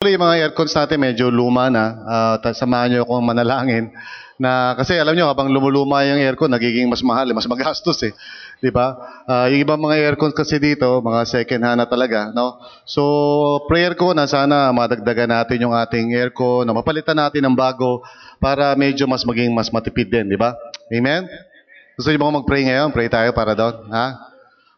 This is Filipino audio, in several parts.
Actually, yung mga aircons natin medyo luma na. Ta- samahan niyo akong manalangin. Na, kasi alam niyo, habang lumuluma yung aircon, nagiging mas mahal, eh, mas magastos eh. Di ba? Ah, yung ibang mga aircons kasi dito, mga second hand na talaga. No? So, prayer ko na sana madagdagan natin yung ating aircon, na mapalitan natin ng bago para medyo mas maging mas matipid din. Di ba? Amen? Gusto niyo ba mag-pray ngayon? Pray tayo para doon. Ha?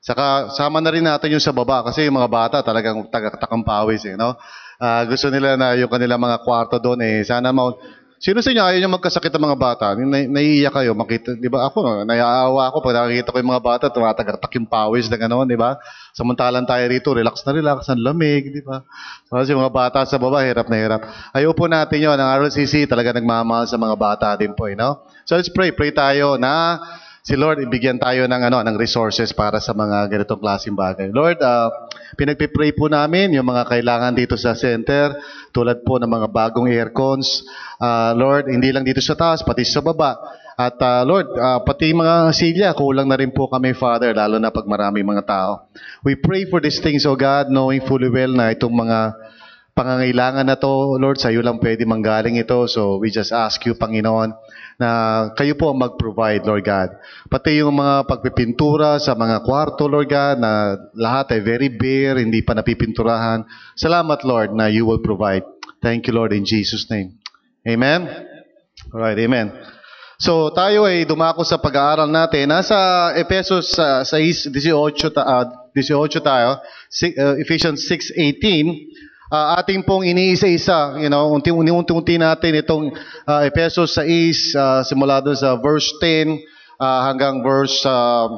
Saka sama na rin natin yung sa baba kasi yung mga bata talagang taga-takang pawis eh, no? Ah, gusto nila na yung kanilang mga kwarto doon eh. Sana mo Sino sa inyo ayaw nyo magkasakit ng mga bata? Na, naiiyak kayo, makita, di ba? Ako, naiaawa ako pag nakikita ko yung mga bata, tumatagak yung pawis na gano'n, di ba? Samantalang tayo rito, relax na relax, ang lamig, di ba? Kasi yung mga bata sa baba, hirap na hirap. Ayaw po natin yun. Ang RLCC talaga nagmamahal sa mga bata din po, eh, no? So let's pray. Pray tayo na si Lord ibigyan tayo ng ano ng resources para sa mga ganitong klaseng bagay. Lord, uh, pinagpipray po namin yung mga kailangan dito sa center, tulad po ng mga bagong aircons. Ah, Lord, hindi lang dito sa taas, pati sa baba. At ah, Lord, ah, pati mga silya, kulang na rin po kami, Father, lalo na pag marami mga tao. We pray for these things, O God, knowing fully well na itong mga pangangailangan na to, Lord, sa iyo lang pwede manggaling ito. So we just ask you, Panginoon, na kayo po ang mag-provide, Lord God. Pati yung mga pagpipintura sa mga kwarto, Lord God, na lahat ay very bare, hindi pa napipinturahan. Salamat, Lord, na you will provide. Thank you, Lord, in Jesus' name. Amen? Alright, amen. So tayo ay dumako sa pag-aaral natin. Nasa Efesos sa 6, 18, ta- ah, 18 tayo, Si- uh, Ephesians 6.18, Ah, ating pong iniisa-isa, you know, unti-unti natin itong ah, Efesos 6, ah, simula doon sa verse 10 ah, hanggang verse ah,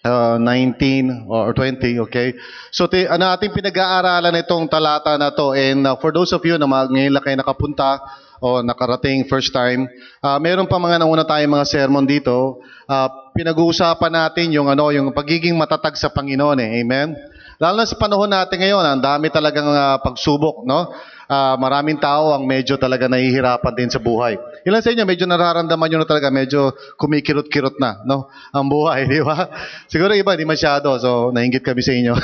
ah, 19 or 20, okay? So, ti, ano ating pinag-aaralan itong talata na to and ah, for those of you na mag- ngayon lang kayo nakapunta o nakarating first time, ah, meron pa mga nauna tayong mga sermon dito, ah, pinag-uusapan natin yung ano, yung pagiging matatag sa Panginoon eh. Amen? Lalo na sa panahon natin ngayon, ang dami talagang ah, pagsubok, no? Ah, maraming tao ang medyo talaga nahihirapan din sa buhay. Ilan sa inyo, medyo nararamdaman nyo na talaga, medyo kumikirot-kirot na, no? Ang buhay, di ba? Siguro iba, di masyado, so nainggit kami sa inyo.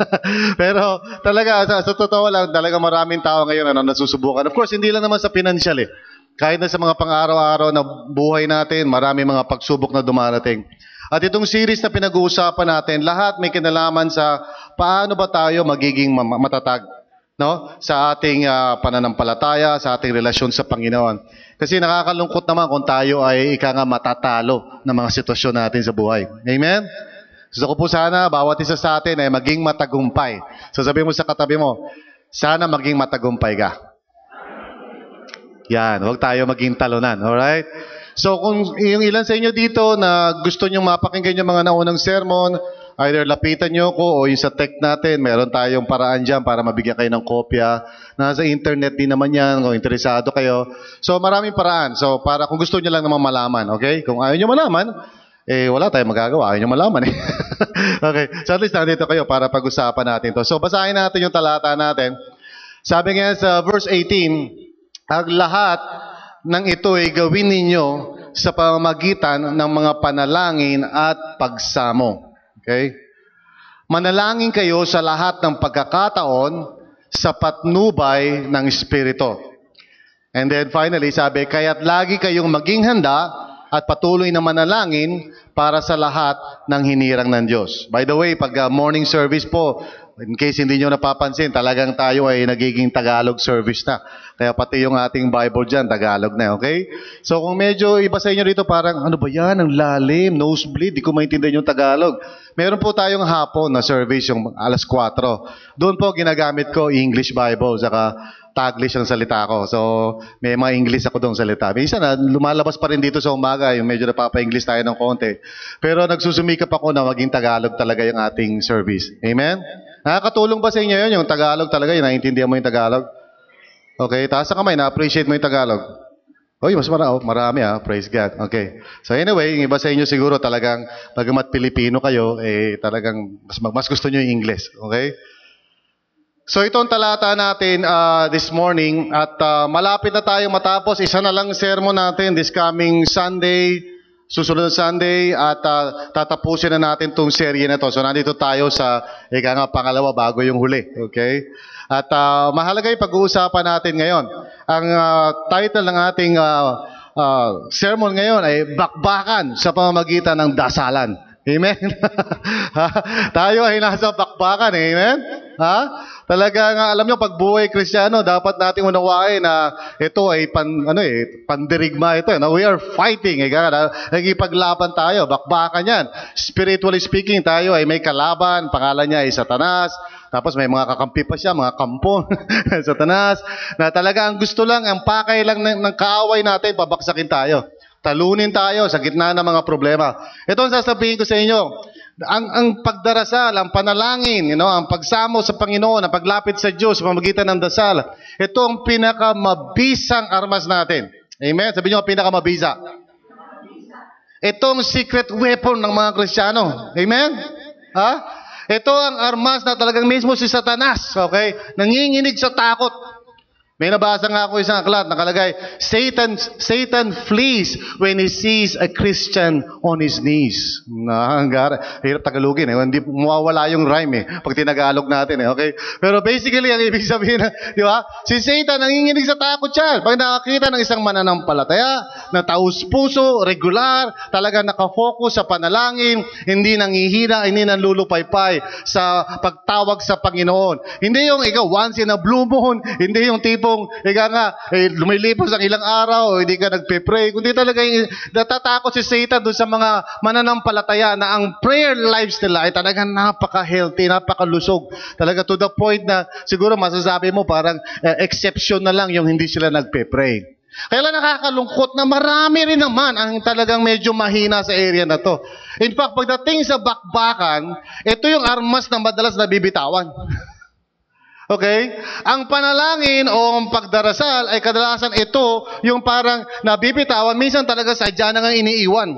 Pero talaga, sa, sa totoo lang, talaga maraming tao ngayon ano, nasusubukan. Of course, hindi lang naman sa financial eh. Kahit na sa mga pang-araw-araw na buhay natin, marami mga pagsubok na dumarating. At itong series na pinag-uusapan natin, lahat may kinalaman sa paano ba tayo magiging ma- matatag no? sa ating ah, pananampalataya, sa ating relasyon sa Panginoon. Kasi nakakalungkot naman kung tayo ay ika nga matatalo ng mga sitwasyon natin sa buhay. Amen? Gusto ko po sana, bawat isa sa atin ay maging matagumpay. So sabi mo sa katabi mo, sana maging matagumpay ka. Yan, huwag tayo maging talunan, alright? So kung yung ilan sa inyo dito na gusto nyo mapakinggan yung mga naunang sermon, either lapitan nyo ko o yung sa tech natin, meron tayong paraan dyan para mabigyan kayo ng kopya. Nasa internet din naman yan, kung interesado kayo. So maraming paraan. So para kung gusto nyo lang naman malaman, okay? Kung ayaw nyo malaman, eh wala tayong magagawa. Ayaw nyo malaman eh. okay, so at least nandito kayo para pag-usapan natin to. So basahin natin yung talata natin. Sabi nga sa verse 18, ang lahat ng ito ay gawin ninyo sa pamamagitan ng mga panalangin at pagsamo. Okay? Manalangin kayo sa lahat ng pagkakataon sa patnubay ng Espiritu. And then finally, sabi, kaya't lagi kayong maging handa at patuloy na manalangin para sa lahat ng hinirang ng Diyos. By the way, pag uh, morning service po, in case hindi nyo napapansin, talagang tayo ay nagiging Tagalog service na. Kaya pati yung ating Bible dyan, Tagalog na, okay? So kung medyo iba sa inyo dito, parang ano ba yan, ang lalim, nosebleed, di ko maintindihan yung Tagalog. Meron po tayong hapon na service, yung alas 4. Doon po ginagamit ko English Bible, saka Taglish ang salita ko. So, may mga English ako doon salita. Minsan na lumalabas pa rin dito sa umaga, yung medyo napapa-English tayo ng konti. Pero nagsusumikap ako na maging Tagalog talaga yung ating service. Amen? Nakakatulong ba sa inyo yun, yung Tagalog talaga, yung naiintindihan mo yung Tagalog? Okay, taas ang kamay, na-appreciate mo yung Tagalog. Oy, mas marami, oh, marami ah, praise God. Okay. So anyway, yung iba sa inyo siguro talagang, bagamat Pilipino kayo, eh talagang mas, mas gusto nyo yung English. Okay? So ito ang talata natin ah, this morning at ah, malapit na tayo matapos. Isa na lang sermon natin this coming Sunday, susunod Sunday at ah, tatapusin na natin tong serye na to. So nandito tayo sa ika nga pangalawa bago yung huli. Okay? At ah, mahalaga yung pag-uusapan natin ngayon. Ang ah, title ng ating ah, ah, sermon ngayon ay Bakbakan sa pamamagitan ng dasalan. Amen? Tayo ay nasa bakbakan. Amen? Ha? Talaga nga, alam nyo, pag buhay kristyano, dapat nating unawain na ito ay pan, ano eh, pandirigma ito. eh, Na we are fighting. Eh, nagipaglaban tayo. Bakbakan yan. Spiritually speaking, tayo ay may kalaban. Pangalan niya ay Satanas. Tapos may mga kakampi pa siya, mga kampon, Satanas. Na talaga ang gusto lang, ang pakay lang ng, ng kaaway natin, babaksakin tayo. Talunin tayo sa gitna ng mga problema. Ito ang sasabihin ko sa inyo. Ang, ang pagdarasal, ang panalangin, you know, ang pagsamo sa Panginoon, ang paglapit sa Diyos pamagitan ng dasal, ito ang pinakamabisang armas natin. Amen? Sabi niyo, pinakamabisa. Itong secret weapon ng mga Kristiyano. Amen? Ha? Ito ang armas na talagang mismo si Satanas, okay? Nanginginig sa takot. May nabasa nga ako isang aklat, nakalagay, Satan, Satan flees when he sees a Christian on his knees. Nakangara. Hirap tagalugin eh. Hindi mawawala yung rhyme eh. Pag tinagalog natin eh. Okay? Pero basically, ang ibig sabihin, di ba? Si Satan, nanginginig sa takot siya. Pag nakakita ng isang mananampalataya, na taus puso, regular, talaga nakafocus sa panalangin, hindi nangihina, hindi nanlulupaypay sa pagtawag sa Panginoon. Hindi yung ikaw once in a blue moon, hindi yung tipong, ika nga, eh, lumilipas ang ilang araw, o hindi ka nagpe-pray, kundi talaga natatakot si Satan doon sa mga mananampalataya na ang prayer lives nila ay talagang napaka-healthy, napaka-lusog. Talaga to the point na siguro masasabi mo parang eh, exception na lang yung hindi sila nagpe-pray. Kaya lang nakakalungkot na marami rin naman ang talagang medyo mahina sa area na to. In fact, pagdating sa bakbakan, ito yung armas na madalas nabibitawan. Okay? Ang panalangin o ang pagdarasal ay kadalasan ito yung parang nabibitawan, minsan talaga sadya na nga iniiwan.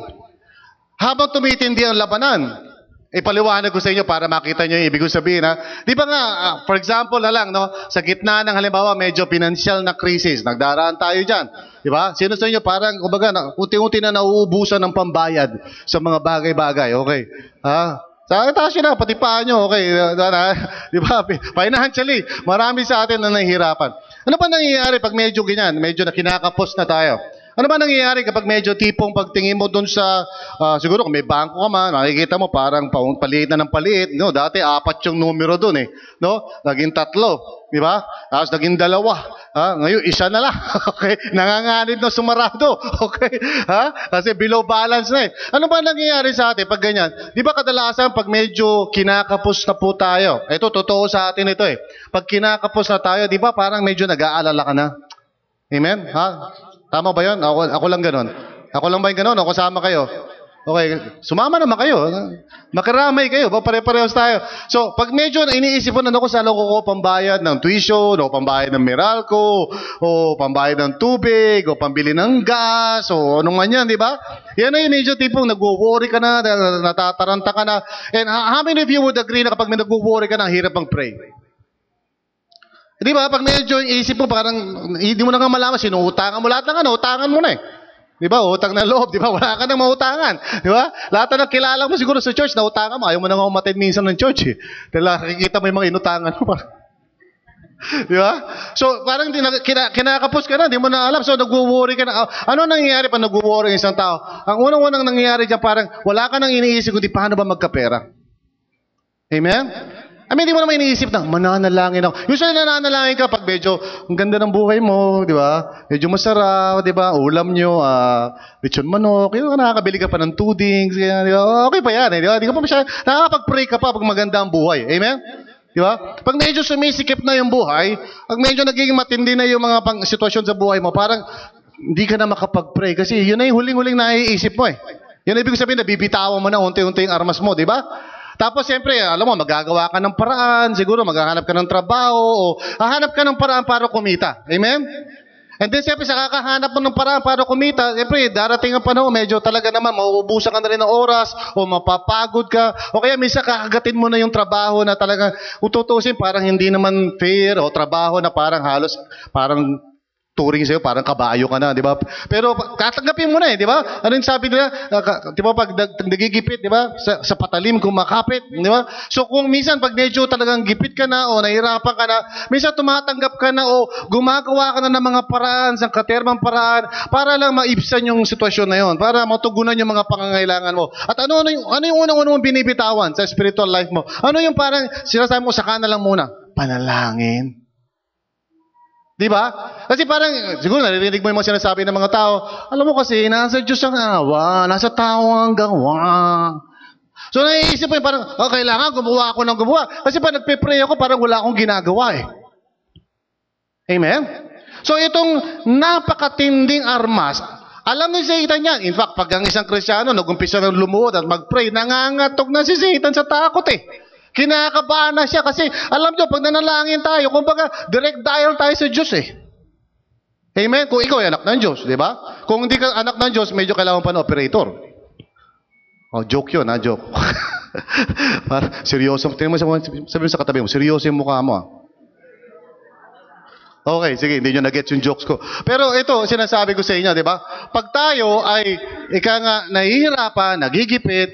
Habang tumitindi ang labanan, ipaliwanag ko sa inyo para makita nyo yung ibig ko sabihin. Ha? Di ba nga, ah, for example na lang, no, sa gitna ng halimbawa medyo financial na crisis, nagdaraan tayo dyan. Di ba? Sino sa inyo parang, kumbaga, unti-unti na nauubusan ng pambayad sa mga bagay-bagay. Okay. Ha? Taas yun na, pati paa nyo, okay. Di ba? Financially, marami sa atin na nahihirapan. Ano ba nangyayari pag medyo ganyan, medyo na kinakapos na tayo? Ano ba nangyayari kapag medyo tipong pagtingin mo doon sa, ah, siguro kung may bangko ka man, makikita mo parang pa- paliit na ng paliit. No? Dati apat yung numero doon eh. No? Naging tatlo. Di ba? Tapos naging dalawa. Ha? Ngayon, isa na lang. okay? Nanganganib na sumarado. Okay? Ha? Kasi below balance na eh. Ano ba nangyayari sa atin pag ganyan? Di ba kadalasan pag medyo kinakapos na po tayo? Ito, totoo sa atin ito eh. Pag kinakapos na tayo, di ba parang medyo nag-aalala ka na? Amen? Ha? Tama ba yun? Ako, ako lang ganun. Ako lang ba yung ganun? O kasama kayo? Okay, sumama naman kayo. Makiramay kayo. Ba, pare-parehos tayo. So, pag medyo iniisip mo na ako sa loko ko pambayad ng tuition, o pambayad ng Meralco, o pambayad ng tubig, o pambili ng gas, o anong man yan, di ba? Yan yung medyo tipong nagwo-worry ka na, natataranta ka na. And how many of you would agree na kapag may nagwo-worry ka na, hirap ang pray? Di ba? Pag medyo isip mo, parang hindi mo na nga malaman, sinuutangan mo lahat ng ano, utangan mo na eh. Di ba? Utang na loob, di ba? Wala ka nang mautangan. Di ba? Lahat na kilala mo siguro sa church, na utangan mo. Ayaw mo na nga umatid minsan ng church eh. Dahil nakikita mo yung mga inutangan mo. Di ba? So, parang di, na- kina, kinakapos ka na, di mo na alam. So, nagwo-worry ka na. Ano nangyayari pag nagwo-worry ang isang tao? Ang unang-unang nangyayari dyan, parang wala ka nang iniisip kundi paano ba magkapera. Amen? I mean, di mo naman iniisip na, mananalangin ako. Usually, nananalangin ka pag medyo, ang ganda ng buhay mo, di ba? Medyo masarap, di ba? Ulam nyo, ah, lechon manok, yung nakakabili ka pa ng tudings, di ba? Okay pa yan, eh, di ba? Di ka pa masyadong, nakakapag-pray ka pa pag maganda ang buhay. Amen? Di ba? Pag medyo sumisikip na yung buhay, pag medyo nagiging matindi na yung mga pang sitwasyon sa buhay mo, parang hindi ka na makapag-pray kasi yun na yung huling-huling naiisip mo eh. Yun ang ibig sabihin, nabibitawan mo na unti-unti yung armas mo, di ba? Tapos siyempre, alam mo, magagawa ka ng paraan, siguro maghahanap ka ng trabaho, o hahanap ka ng paraan para kumita. Amen? And then siyempre, sa kakahanap mo ng paraan para kumita, siyempre, darating ang panahon, medyo talaga naman, mauubusan ka na rin ng oras, o mapapagod ka, o kaya minsan kakagatin mo na yung trabaho na talaga, ututusin, parang hindi naman fair, o trabaho na parang halos, parang turing sa'yo, parang kabayo ka na, di ba? Pero katanggapin mo na eh, di ba? Ano yung sabi nila? Ka- Di ba pag nag- nagigipit, di ba? Sa, sa patalim kumakapit, di ba? So kung minsan pag medyo talagang gipit ka na o nahirapan ka na, minsan tumatanggap ka na o gumagawa ka na ng mga paraan, sa katermang paraan, para lang maibsan yung sitwasyon na yon, para matugunan yung mga pangangailangan mo. At ano, ano yung, ano yung unang-unang mong binibitawan sa spiritual life mo? Ano yung parang sinasabi mo, saka na lang muna? Panalangin. Di ba? Kasi parang, siguro naririnig mo yung mga sinasabi ng mga tao, alam mo kasi, nasa Diyos ang awa, nasa tao ang gawa. So naiisip mo yung parang, oh, kailangan gumawa ako ng gumawa. Kasi pa nagpe-pray ako, parang wala akong ginagawa eh. Amen? So itong napakatinding armas, alam ni Satan yan. In fact, pag ang isang Kristiyano nag-umpisa ng lumuhod at mag-pray, nangangatog na si Satan sa takot eh. Kinakabahan na siya kasi alam nyo, pag nanalangin tayo, kumbaga direct dial tayo sa Diyos eh. Amen? Kung ikaw ay anak ng Diyos, di ba? Kung hindi ka anak ng Diyos, medyo kailangan pa ng operator. Oh, joke yun, ha? Joke. Par seryoso. Tingnan mo sa, sabi mo sa katabi mo, seryoso yung mukha mo, ah. Okay, sige, hindi nyo na-get yung jokes ko. Pero ito, sinasabi ko sa inyo, di ba? Pag tayo ay, ika nga, nahihirapan, nagigipit,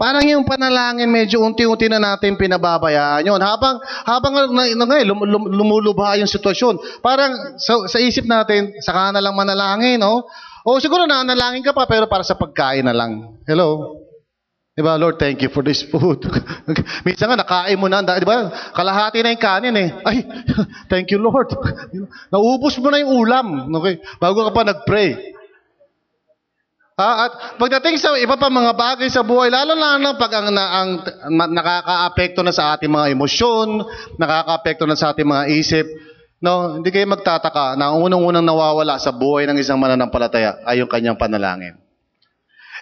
parang yung panalangin, medyo unti-unti na natin pinababayaan yun. Habang, habang na, na, na, lum, lum, lumulubha yung sitwasyon, parang sa, sa isip natin, saka na lang manalangin, no? O siguro nanalangin ka pa, pero para sa pagkain na lang. Hello? Di Lord, thank you for this food. Minsan nga, nakain mo na, di ba? Kalahati na yung kanin eh. Ay, thank you, Lord. Naubos mo na yung ulam. Okay? Bago ka pa nag-pray. Ah, at pagdating sa iba pa mga bagay sa buhay, lalo na lang pag ang, na, ang ma- nakaka-apekto na sa ating mga emosyon, nakaka-apekto na sa ating mga isip, no, hindi kayo magtataka na ang unang-unang nawawala sa buhay ng isang mananampalataya ay yung kanyang panalangin.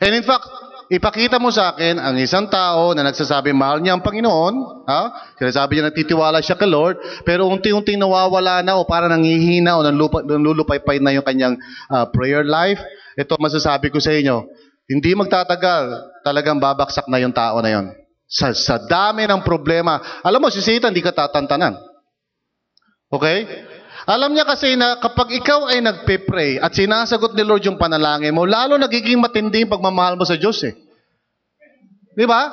And in fact, ipakita mo sa akin ang isang tao na nagsasabi mahal niya ang Panginoon, ha? Sinasabi niya nagtitiwala siya kay Lord, pero unti-unting nawawala na o para nangihina o nanlulupaypay na yung kanyang ah, prayer life. Ito masasabi ko sa inyo, hindi magtatagal, talagang babaksak na yung tao na yon. Sa, sa dami ng problema. Alam mo, si Satan, hindi ka tatantanan. Okay? Alam niya kasi na kapag ikaw ay nagpe-pray at sinasagot ni Lord yung panalangin mo, lalo nagiging matindi yung pagmamahal mo sa Diyos eh. Di ba?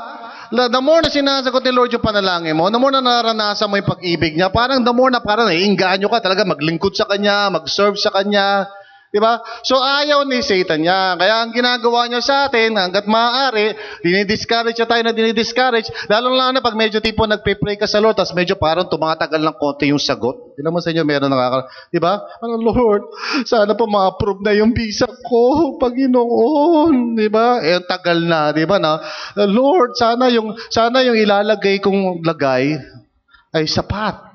The more na sinasagot ni Lord yung panalangin mo, the more na naranasan mo yung pag-ibig niya, parang the more na parang naiinganyo ka talaga maglingkod sa Kanya, mag-serve sa Kanya. Di ba? So ayaw ni Satan niya. Kaya ang ginagawa niya sa atin, hanggat maaari, dinidiscourage siya tayo na dinidiscourage. Lalo lang na pag medyo tipo nagpe-pray ka sa Lord, tapos medyo parang tumatagal ng konti yung sagot. Di naman sa inyo meron nakaka... Di ba? Ano, Lord, sana po ma-approve na yung visa ko, Panginoon. Di ba? Eh, tagal na, di ba na? Lord, sana yung, sana yung ilalagay kong lagay ay sapat.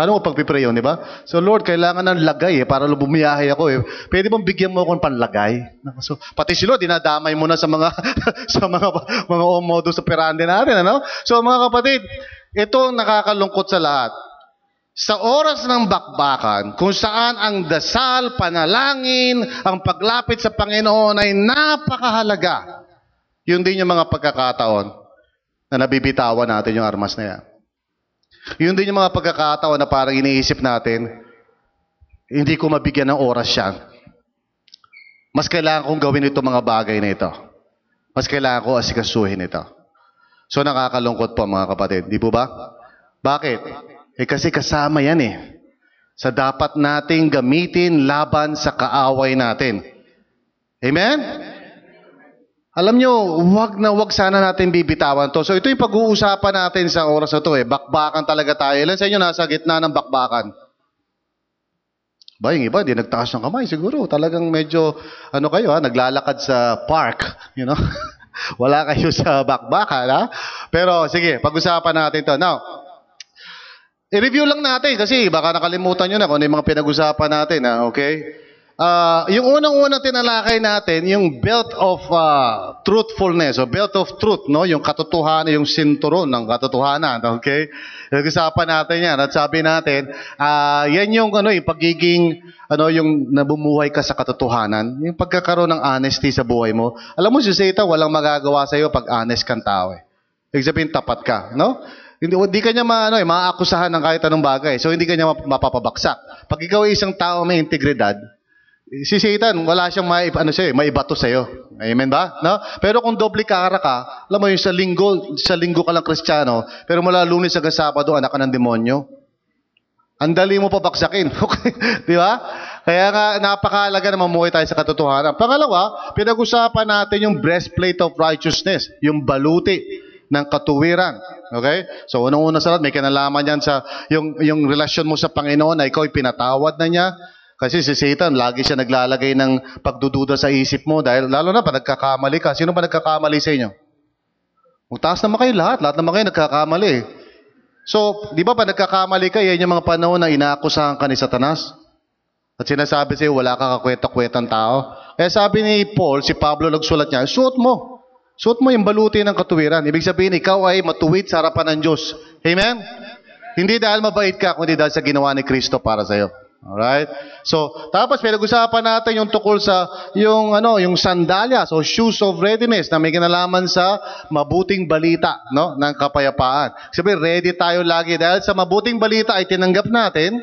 Paano mo pagpipray yun, di ba? So, Lord, kailangan ng lagay eh, para bumiyahe ako eh. Pwede bang bigyan mo ako ng panlagay? So, pati si Lord, dinadamay mo na sa mga, sa mga, mga modus operandi natin, ano? So, mga kapatid, ito nakakalungkot sa lahat. Sa oras ng bakbakan, kung saan ang dasal, panalangin, ang paglapit sa Panginoon ay napakahalaga. Yun din yung mga pagkakataon na nabibitawan natin yung armas na yan. Yun din yung mga pagkakataon na parang iniisip natin, hindi ko mabigyan ng oras yan. Mas kailangan kong gawin ito mga bagay na ito. Mas kailangan ko asikasuhin ito. So nakakalungkot po mga kapatid, di po ba? Bakit? Eh kasi kasama yan eh. Sa dapat nating gamitin laban sa kaaway natin. Amen? Alam nyo, wag na wag sana natin bibitawan to. So ito yung pag-uusapan natin sa oras na to eh. Bakbakan talaga tayo. Ilan sa inyo nasa gitna ng bakbakan? Ba, yung iba, di nagtaas ng kamay. Siguro, talagang medyo, ano kayo ha, naglalakad sa park. You know? Wala kayo sa bakbakan ha. Pero sige, pag-usapan natin to. Now, i-review lang natin kasi baka nakalimutan nyo na kung ano yung mga pinag-usapan natin. Ha? Okay? Ah, yung unang-unang tinalakay natin, yung belt of ah, truthfulness, o belt of truth, no? yung katotohanan, yung sinturon ng katotohanan, okay? Nag-usapan natin yan at sabi natin, ah, yan yung, ano, yung pagiging, ano, yung nabumuhay ka sa katotohanan, yung pagkakaroon ng honesty sa buhay mo. Alam mo, si Satan, walang magagawa sa iyo pag honest kang tao. Eh. Ibig tapat ka, no? Hindi, hindi kanya maano eh, maaakusahan ng kahit anong bagay. So hindi kanya map- mapapabaksak. Pag ikaw ay isang tao may integridad, si Satan, wala siyang mai, ano siya, eh, maibato sa iyo. Amen ba? No? Pero kung doble kara ka, alam mo yung sa linggo, sa linggo ka lang kristyano, pero mula lunes hanggang sabado, anak ka ng demonyo. Ang dali mo pabaksakin. Okay? Di ba? Kaya nga, napakahalaga na mamuhay tayo sa katotohanan. Pangalawa, pinag-usapan natin yung breastplate of righteousness, yung baluti ng katuwiran. Okay? So, unang-una sa lahat, may kinalaman yan sa, yung, yung relasyon mo sa Panginoon na ikaw ay pinatawad na niya. Kasi si Satan, lagi siya naglalagay ng pagdududa sa isip mo dahil lalo na pa nagkakamali ka. Sino ba nagkakamali sa inyo? Magtaas naman kayo lahat. Lahat naman kayo nagkakamali. eh. So, di ba pa nagkakamali ka, yan yung mga panahon na inaakusahan ka ni Satanas? At sinasabi sa'yo, wala ka kakweta-kwetang tao. Kaya sabi ni Paul, si Pablo nagsulat niya, suot mo. Suot mo yung baluti ng katuwiran. Ibig sabihin, ikaw ay matuwid sa harapan ng Diyos. Amen? Hindi dahil mabait ka, kundi dahil sa ginawa ni Kristo para sa'yo. Alright? So, tapos pinag-usapan natin yung tukol sa yung ano, yung sandalyas o shoes of readiness na may kinalaman sa mabuting balita, no, ng kapayapaan. Sabi, ready tayo lagi dahil sa mabuting balita ay tinanggap natin.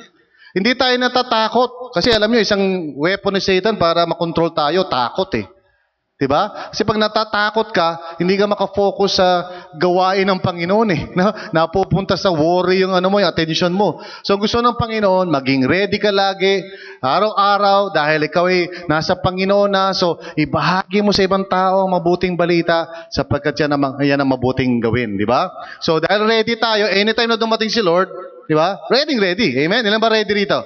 Hindi tayo natatakot kasi alam niyo isang weapon ni Satan para makontrol tayo, takot eh. 'Di ba? Kasi pag natatakot ka, hindi ka makafocus sa gawain ng Panginoon eh. No? Napupunta sa worry yung ano mo, yung attention mo. So gusto ng Panginoon, maging ready ka lagi, araw-araw, dahil ikaw ay nasa Panginoon na. So ibahagi mo sa ibang tao ang mabuting balita sapagkat yan ang, yan ang mabuting gawin. Di ba? So dahil ready tayo, anytime na dumating si Lord, di ba? Ready, ready. Amen? Ilan ba ready rito?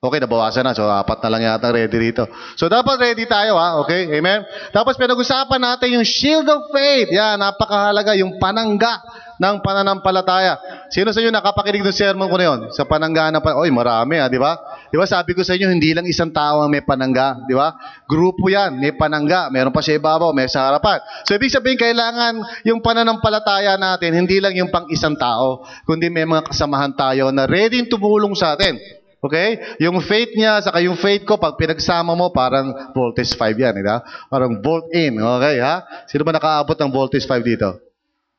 Okay, nabawasan na. So, apat na lang yata ready rito. So, dapat ready tayo, ha? Okay? Amen? Tapos, pinag-usapan natin yung shield of faith. Yan, napakahalaga. Yung panangga ng pananampalataya. Sino sa inyo nakapakinig ng sermon ko na yun? Sa panangga na pa... Oy, marami, ha? Di ba? Di ba, sabi ko sa inyo, hindi lang isang tao ang may panangga. Di ba? Grupo yan. May panangga. Meron pa sa ibabaw, may sa harapan. So, ibig sabihin, kailangan yung pananampalataya natin, hindi lang yung pang isang tao, kundi may mga kasamahan tayo na ready tumulong sa atin. Okay? Yung faith niya, saka yung faith ko, pag pinagsama mo, parang voltage 5 yan. Di ba? Parang volt in. Okay, ha? Sino ba nakaabot ng voltage 5 dito?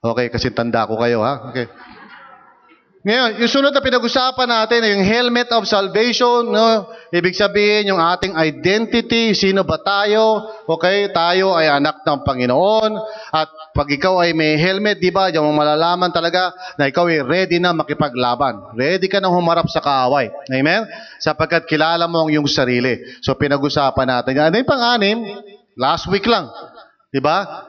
Okay, kasi tanda ko kayo, ha? Okay. Ngayon, yung sunod na pinag-usapan natin yung helmet of salvation. No? Ibig sabihin, yung ating identity, sino ba tayo? Okay, tayo ay anak ng Panginoon. At pag ikaw ay may helmet, di ba, yung malalaman talaga na ikaw ay ready na makipaglaban. Ready ka na humarap sa kaaway. Amen? Sapagkat kilala mo ang iyong sarili. So, pinag-usapan natin. Ano yung pang-anim? Last week lang. Di ba?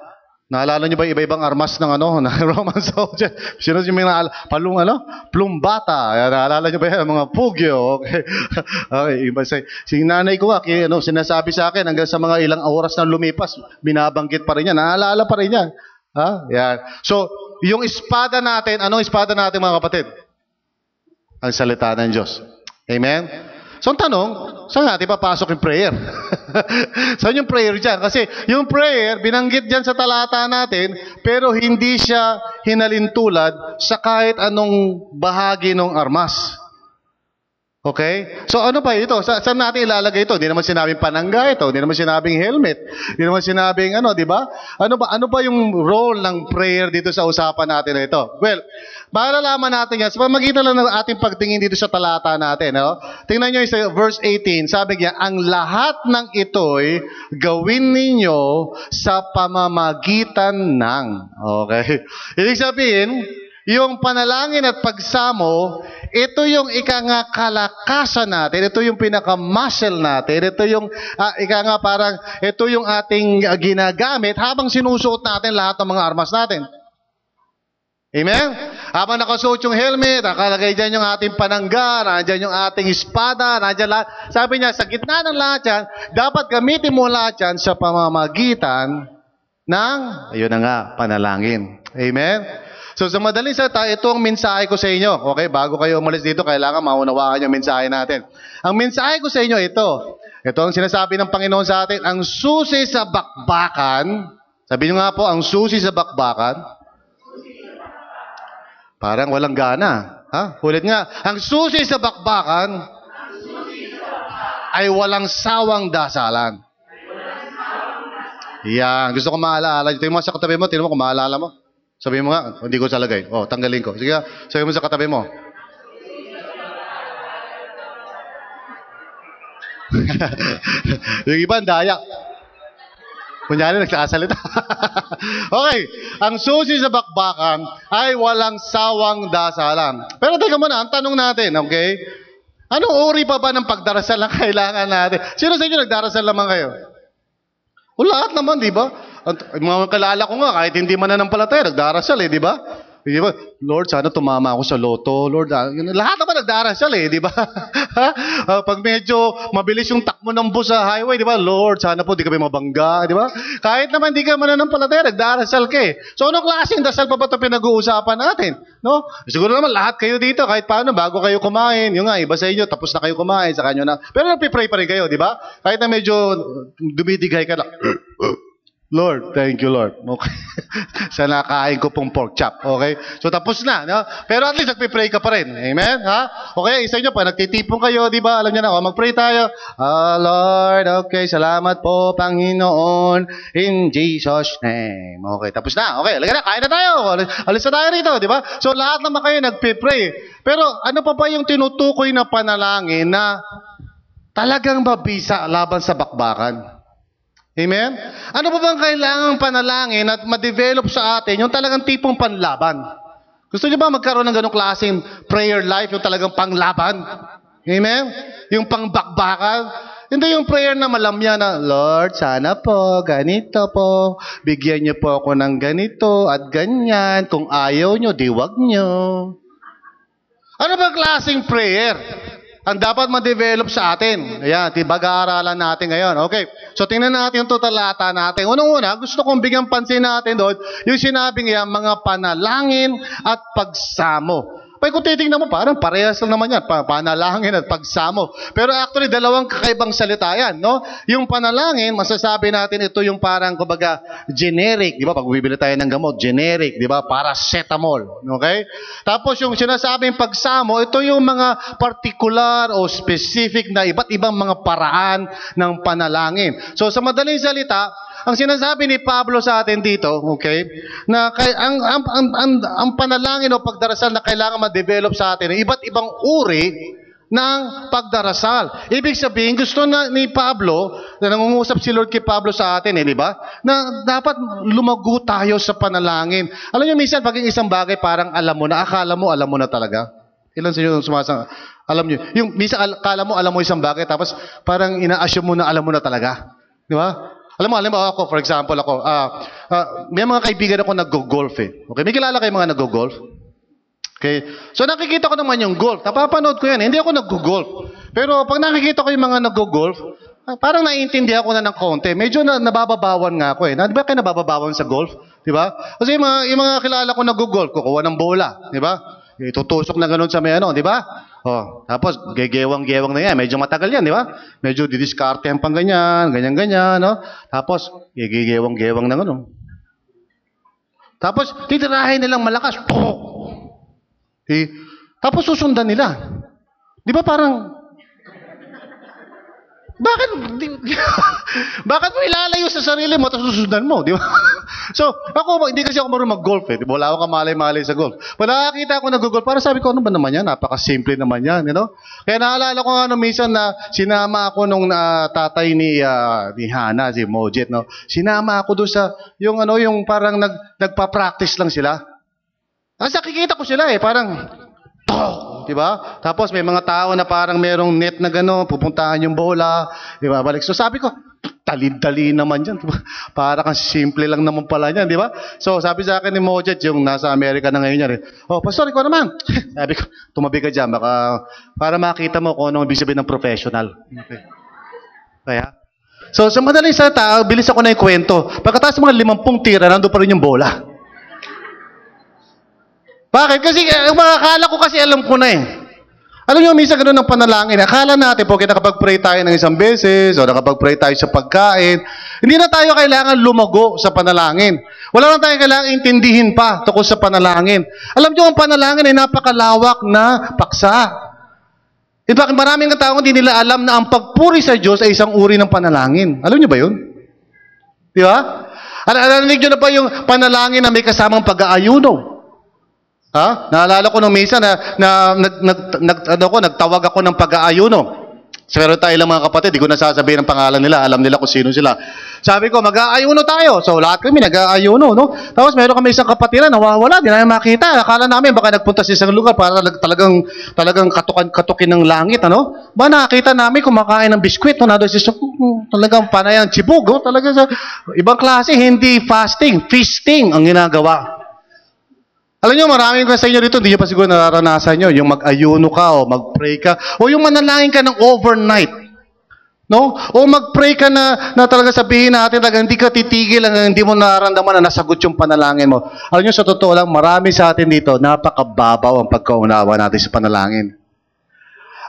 Naalala niyo ba iba-ibang armas ng ano, ng Roman soldier? Sino yung mga palung ano? Plumbata. Naalala niyo ba yan? Mga pugyo. Okay. okay. Iba sa, si nanay ko nga, ano, sinasabi sa akin hanggang sa mga ilang oras na lumipas, binabanggit pa rin yan. Naalala pa rin yan. Ha? Yan. So, yung espada natin, anong espada natin mga kapatid? Ang salita ng Diyos. Amen? So, ang tanong, saan natin papasok yung prayer? saan yung prayer dyan? Kasi yung prayer, binanggit dyan sa talata natin, pero hindi siya hinalintulad sa kahit anong bahagi ng armas. Okay? So ano pa ito? Sa, saan natin ilalagay ito? Hindi naman sinabing panangga ito. Hindi naman sinabing helmet. Hindi naman sinabing ano, di ba? Ano ba ano ba yung role ng prayer dito sa usapan natin na ito? Well, malalaman natin yan sa pamagitan lang ng ating pagtingin dito sa talata natin. No? Tingnan yung sa verse 18. Sabi niya, ang lahat ng ito'y gawin ninyo sa pamamagitan ng. Okay? Ibig sabihin, yung panalangin at pagsamo, ito yung ika nga kalakasan natin, ito yung pinaka-muscle natin, ito yung ah, ika nga parang ito yung ating ah, ginagamit habang sinusuot natin lahat ng mga armas natin. Amen? Habang nakasuot yung helmet, nakalagay dyan yung ating panangga, nandyan yung ating espada, nandyan lahat. Sabi niya, sa gitna ng lahat yan, dapat gamitin mo lahat yan sa pamamagitan ng, ayun na nga, panalangin. Amen? So sa madaling salita, ito ang mensahe ko sa inyo. Okay, bago kayo umalis dito, kailangan maunawaan yung mensahe natin. Ang mensahe ko sa inyo, ito. Ito ang sinasabi ng Panginoon sa atin, ang susi sa bakbakan, sabi nyo nga po, ang susi sa bakbakan, parang walang gana. Ha? Ulit nga, ang susi sa bakbakan, ay walang sawang dasalan. Yan. Gusto ko maalala. Ito yung mga sa katabi mo, tinan mo kung maalala mo. Sabihin mo nga, hindi ko salagay. Oh, tanggalin ko. Sige, sabihin mo sa katabi mo. yung iba, ang daya. Kunyari, nagsasalita. okay. Ang susi sa bakbakan ay walang sawang dasalan. Pero teka muna, ang tanong natin, okay? Anong uri pa ba ng pagdarasal na kailangan natin? Sino sa inyo nagdarasal naman kayo? O lahat naman, di ba? Ang mga kalala ko nga, kahit hindi man nananampalataya, nagdarasal eh, di ba? Di ba? Lord, sana tumama ako sa loto. Lord, ah, lahat naman nagdarasal eh, di ba? Ah, pag medyo mabilis yung takbo ng bus sa highway, di ba? Lord, sana po di kami mabangga, di ba? Kahit naman di ka mananampalataya, nagdarasal ka eh. So, anong klaseng dasal pa ba ito pinag-uusapan natin? No? Siguro naman lahat kayo dito, kahit paano, bago kayo kumain, yung nga, iba sa inyo, tapos na kayo kumain, sa kanyo na. Pero nagpipray pa rin kayo, di ba? Kahit na medyo dumidigay ka lang. Lord, thank you, Lord. Okay. sa nakain ko pong pork chop. Okay? So, tapos na. No? Pero at least nagpipray ka pa rin. Amen? Ha? Okay, isa nyo pa, nagtitipon kayo, di ba? Alam nyo na, oh, mag-pray tayo. Ah, Lord, okay, salamat po, Panginoon, in Jesus' name. Okay, tapos na. Okay, laga na, kain na tayo. Alis, alis na tayo rito, di ba? So, lahat naman kayo nagpipray. Pero, ano pa ba yung tinutukoy na panalangin na talagang mabisa laban sa bakbakan? Amen? Ano pa bang kailangang panalangin at ma-develop sa atin yung talagang tipong panlaban? Gusto niyo ba magkaroon ng ganong klaseng prayer life, yung talagang panglaban? Amen? Yung pangbakbakan? Hindi yung prayer na malamya na, Lord, sana po, ganito po, bigyan niyo po ako ng ganito at ganyan. Kung ayaw niyo, di wag niyo. Ano ba klaseng prayer? Ang dapat ma-develop sa atin. Ayan, tibag-aaralan natin ngayon. Okay, so tingnan natin yung totalata natin. Unang-una, gusto kong bigyan pansin natin doon, yung sinabing yan, mga panalangin at pagsamo. Pag kung titingnan mo, parang parehas lang naman yan, pa- panalangin at pagsamo. Pero actually, dalawang kakaibang salita yan, no? Yung panalangin, masasabi natin ito yung parang, kumbaga, generic, di ba? Pag bibili tayo ng gamot, generic, di ba? Paracetamol, okay? Tapos yung sinasabing pagsamo, ito yung mga particular o specific na iba't ibang mga paraan ng panalangin. So sa madaling salita, ang sinasabi ni Pablo sa atin dito, okay, na kay, ang, ang, ang, ang, ang panalangin o pagdarasal na kailangan ma-develop sa atin, iba't ibang uri ng pagdarasal. Ibig sabihin, gusto na ni Pablo, na nangungusap si Lord kay Pablo sa atin, eh, di ba? Na dapat lumago tayo sa panalangin. Alam niyo, minsan, pag isang bagay, parang alam mo na, akala mo, alam mo na talaga. Ilan sa inyo sumasang, alam niyo, yung minsan akala mo, alam mo isang bagay, tapos parang ina-assume mo na alam mo na talaga. Di ba? Alam mo, alam mo ako, for example, ako, ah, ah, may mga kaibigan ako nag-golf eh. Okay, may kilala kayo mga nag-golf? Okay? So nakikita ko naman yung golf. Napapanood ko yan. Hindi ako nag-golf. Pero pag nakikita ko yung mga nag-golf, ah, parang naiintindihan ko na ng konti. Medyo na, nabababawan nga ako eh. Di ba kayo nabababawan sa golf? Di ba? Kasi yung mga, yung mga kilala ko nag-golf, kukuha ng bola. Di ba? Itutusok na ganun sa may ano, di ba? Oh, tapos gegewang-gewang na yan. Medyo matagal yan, di ba? Medyo didiskarte ang pang ganyan, ganyan-ganyan, no? Tapos, gegewang-gewang na ganun. Tapos, titirahin nilang malakas. Tok! Eh, tapos susundan nila. Di ba parang, bakit, di, bakit mo ilalayo sa sarili mo tapos susundan mo, di ba? so, ako, hindi kasi ako marunong mag-golf eh. Wala ako kamalay-malay sa golf. Pag nakakita ako nag-golf, para sabi ko, ano ba naman yan? Napaka-simple naman yan, you know? Kaya naalala ko nga nung minsan na sinama ako nung ah, tatay ni, ah, ni Hana, si Mojet, no? Sinama ako doon sa, yung ano, yung parang nag, nagpa-practice lang sila. Kasi nakikita ko sila eh, parang, Tok! Di ba? Tapos may mga tao na parang merong net na gano'n, pupuntahan yung bola, di ba? Balik. So sabi ko, talid-dali naman yan. Di ba? Para kang simple lang naman pala yan, di ba? So sabi sa akin ni Mojet, yung nasa Amerika na ngayon yan, eh, oh, pastor, ikaw naman. sabi ko, tumabi ka dyan, baka, para makita mo kung anong ibig sabihin ng professional. Okay. Kaya, so sa madaling salita, bilis ako na yung kwento. Pagkatapos mga limampung tira, nandun pa rin yung bola. Bakit? Kasi ang mga akala ko kasi alam ko na eh. Alam niyo, minsan ganun ang panalangin. Akala natin, po nakapag-pray tayo ng isang beses, o nakapag-pray tayo sa pagkain, hindi na tayo kailangan lumago sa panalangin. Wala na tayo kailangan intindihin pa tungkol sa panalangin. Alam niyo, ang panalangin ay napakalawak na paksa. In fact, maraming tao hindi nila alam na ang pagpuri sa Diyos ay isang uri ng panalangin. Alam niyo ba yun? Di ba? Ano, narinig nyo na ba yung panalangin na may kasamang pag-aayuno? Ha? Naalala ko nung misa na, na nag, nag, nag, ano ko, nagtawag ako ng pag-aayuno. Pero tayo lang mga kapatid, di ko nasasabihin ang pangalan nila, alam nila kung sino sila. Sabi ko, mag-aayuno tayo. So lahat kami nag-aayuno, no? Tapos meron kami isang kapatiran, nawawala, di namin makita. Akala namin baka nagpunta sa isang lugar para talagang talagang katukan katukin ng langit, ano? Ba nakita namin kumakain ng biskwit, no? Nado siya, hmm, talagang panayang chibog, no? Talaga sa ibang klase, hindi fasting, feasting ang ginagawa. Alam nyo, maraming ko sa inyo dito, hindi nyo pa siguro nararanasan nyo, yung mag-ayuno ka o mag-pray ka, o yung manalangin ka ng overnight. No? O mag-pray ka na, na talaga sabihin natin, talaga hindi ka titigil hanggang hindi mo nararamdaman na nasagot yung panalangin mo. Alam nyo, sa totoo lang, marami sa atin dito, napakababaw ang pagkaunawa natin sa panalangin.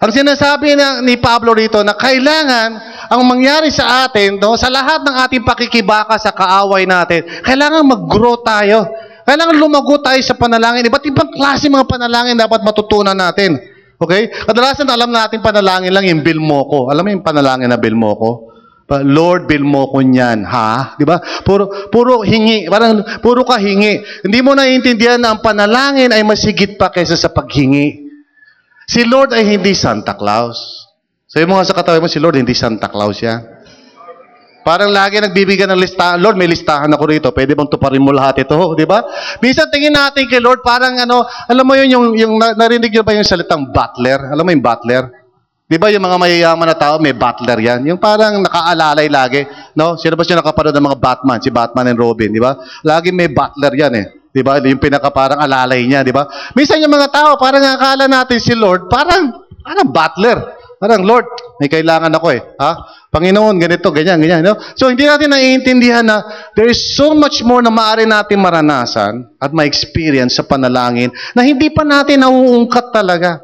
Ang sinasabi na, ni Pablo rito na kailangan ang mangyari sa atin, no, sa lahat ng ating pakikibaka sa kaaway natin, kailangan mag-grow tayo. Kailangan lumago tayo sa panalangin. Iba't ibang klase mga panalangin dapat matutunan natin. Okay? Kadalasan alam natin panalangin lang yung bil mo ko. Alam mo yung panalangin na bil mo ko? Lord, bil mo ko niyan, ha? 'Di ba? Puro puro hingi, parang puro ka hingi. Hindi mo naiintindihan na ang panalangin ay masigit pa kaysa sa paghingi. Si Lord ay hindi Santa Claus. Sabi mo nga sa katabi mo, si Lord hindi Santa Claus yan. Parang lagi nagbibigyan ng listahan. Lord, may listahan ako rito. Pwede bang tuparin mo lahat ito? Di ba? Minsan tingin natin kay Lord, parang ano, alam mo yun, yung, yung narinig nyo ba yung salitang butler? Alam mo yung butler? Di ba yung mga mayayaman na tao, may butler yan? Yung parang nakaalalay lagi. No? Sino ba siya nakapanood ng mga Batman? Si Batman and Robin, di ba? Lagi may butler yan eh. Di ba? Yung pinaka parang alalay niya, di ba? Minsan yung mga tao, parang akala natin si Lord, parang, parang butler. Parang, Lord, may kailangan ako eh. Ha? Panginoon, ganito, ganyan, ganyan. No? So, hindi natin naiintindihan na there is so much more na maaari natin maranasan at ma-experience sa panalangin na hindi pa natin nauungkat talaga.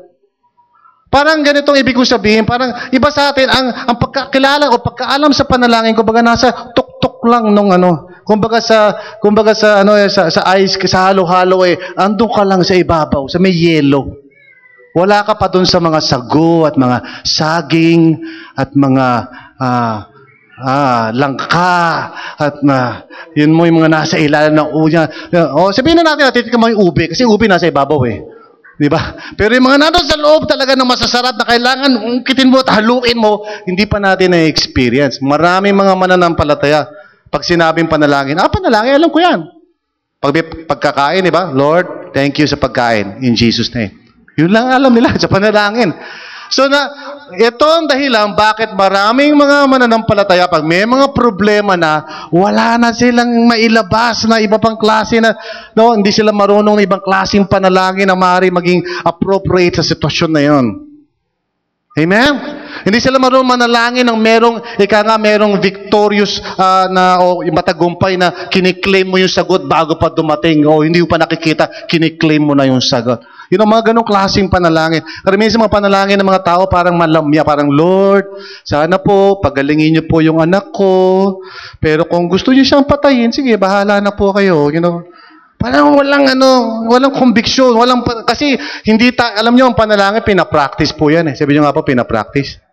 Parang ganitong ibig kong sabihin, parang iba sa atin, ang, ang pagkakilala o pagkaalam sa panalangin, kumbaga nasa tuktok lang nung ano, kumbaga sa, kumbaga sa, ano, eh, sa, sa ice, sa halo-halo eh, andun ka lang sa ibabaw, sa may yelo. Wala ka pa dun sa mga sago at mga saging at mga ah, ah, langka at na yun mo yung mga nasa ilalim ng unya. O sabihin na natin natitikin mo yung ube kasi ube nasa ibabaw eh. Di ba? Pero yung mga nandun sa loob talaga ng masasarap na kailangan ungkitin mo at haluin mo, hindi pa natin na-experience. Maraming mga mananampalataya, pag sinabing panalangin, ah, panalangin, alam ko yan. Pag pagkakain, di ba? Lord, thank you sa pagkain. In Jesus' name. Yun lang alam nila sa panalangin. So na, ito ang dahilan bakit maraming mga mananampalataya pag may mga problema na wala na silang mailabas na iba pang klase na no, hindi sila marunong ng ibang klaseng panalangin na maaari maging appropriate sa sitwasyon na 'yon. Amen? Hindi sila marunong manalangin ng merong, ika nga, merong victorious uh, na o matagumpay na kiniklaim mo yung sagot bago pa dumating o hindi mo pa nakikita, kiniklaim mo na yung sagot. Yun ang mga ganong klaseng panalangin. Karamihan sa mga panalangin ng mga tao parang malamya, parang, Lord, sana po, pagalingin niyo po yung anak ko. Pero kung gusto niyo siyang patayin, sige, bahala na po kayo. You know, Parang walang ano, walang conviction, walang kasi hindi ta, alam niyo ang panalangin pina-practice po 'yan eh. Sabi niyo nga po pina-practice.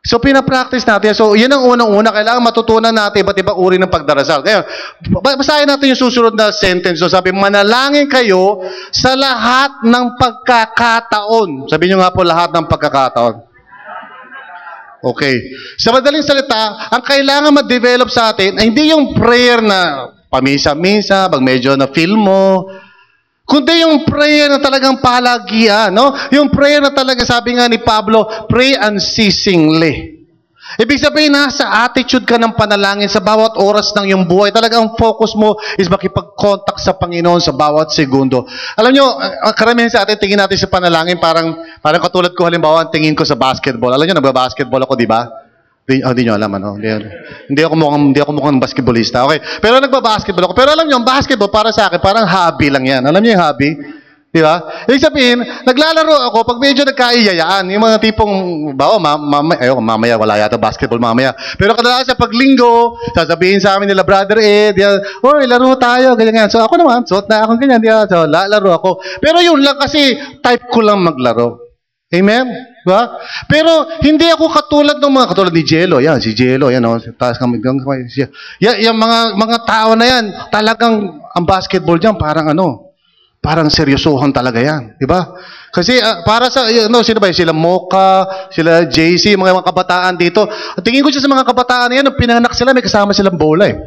So, pinapractice natin. So, yan ang unang-una. Kailangan matutunan natin iba't ibang uri ng pagdarasal. Kaya, basahin natin yung susunod na sentence. So, sabi, manalangin kayo sa lahat ng pagkakataon. Sabi nyo nga po, lahat ng pagkakataon. Okay. Sa madaling salita, ang kailangan ma-develop sa atin ay hindi yung prayer na pamisa-misa, pag medyo na feel mo, Kundi yung prayer na talagang palagian, no? Yung prayer na talaga, sabi nga ni Pablo, pray unceasingly. Ibig sabihin, nasa attitude ka ng panalangin sa bawat oras ng iyong buhay. Talagang focus mo is makipag-contact sa Panginoon sa bawat segundo. Alam nyo, karamihan sa atin, tingin natin sa panalangin, parang, parang katulad ko halimbawa, ang tingin ko sa basketball. Alam nyo, nagba-basketball ako, di ba? Hindi, oh, di nyo alam, ano? Hindi, hindi, ako mukhang, hindi ako mukhang basketballista. Okay. Pero nagba-basketball ako. Pero alam nyo, ang basketball para sa akin, parang hobby lang yan. Alam nyo yung hobby? Di ba? Ibig sabihin, naglalaro ako pag medyo nagkaiyayaan. Yung mga tipong, bawa, ma mama, ayoko, mamaya, wala yata basketball mamaya. Pero kadalasan sa paglinggo, sasabihin sa amin nila, Brother Ed, yan, Oy, laro tayo, ganyan, ganyan. So ako naman, suot na ako ganyan, diyan. So, lalaro ako. Pero yun lang kasi, type ko lang maglaro. Amen? Diba? Pero hindi ako katulad ng mga katulad ni Jello. Yan, si Jello, yan oh, taas kami. Yan, yan mga mga tao na yan, talagang ang basketball diyan parang ano, parang seryosohan talaga yan, 'di ba? Kasi ah, para sa know, sino ba yun? Sila Mocha, sila JC, mga, mga kabataan dito. At tingin ko siya sa mga kabataan na yan, nung pinanganak sila, may kasama silang bola eh.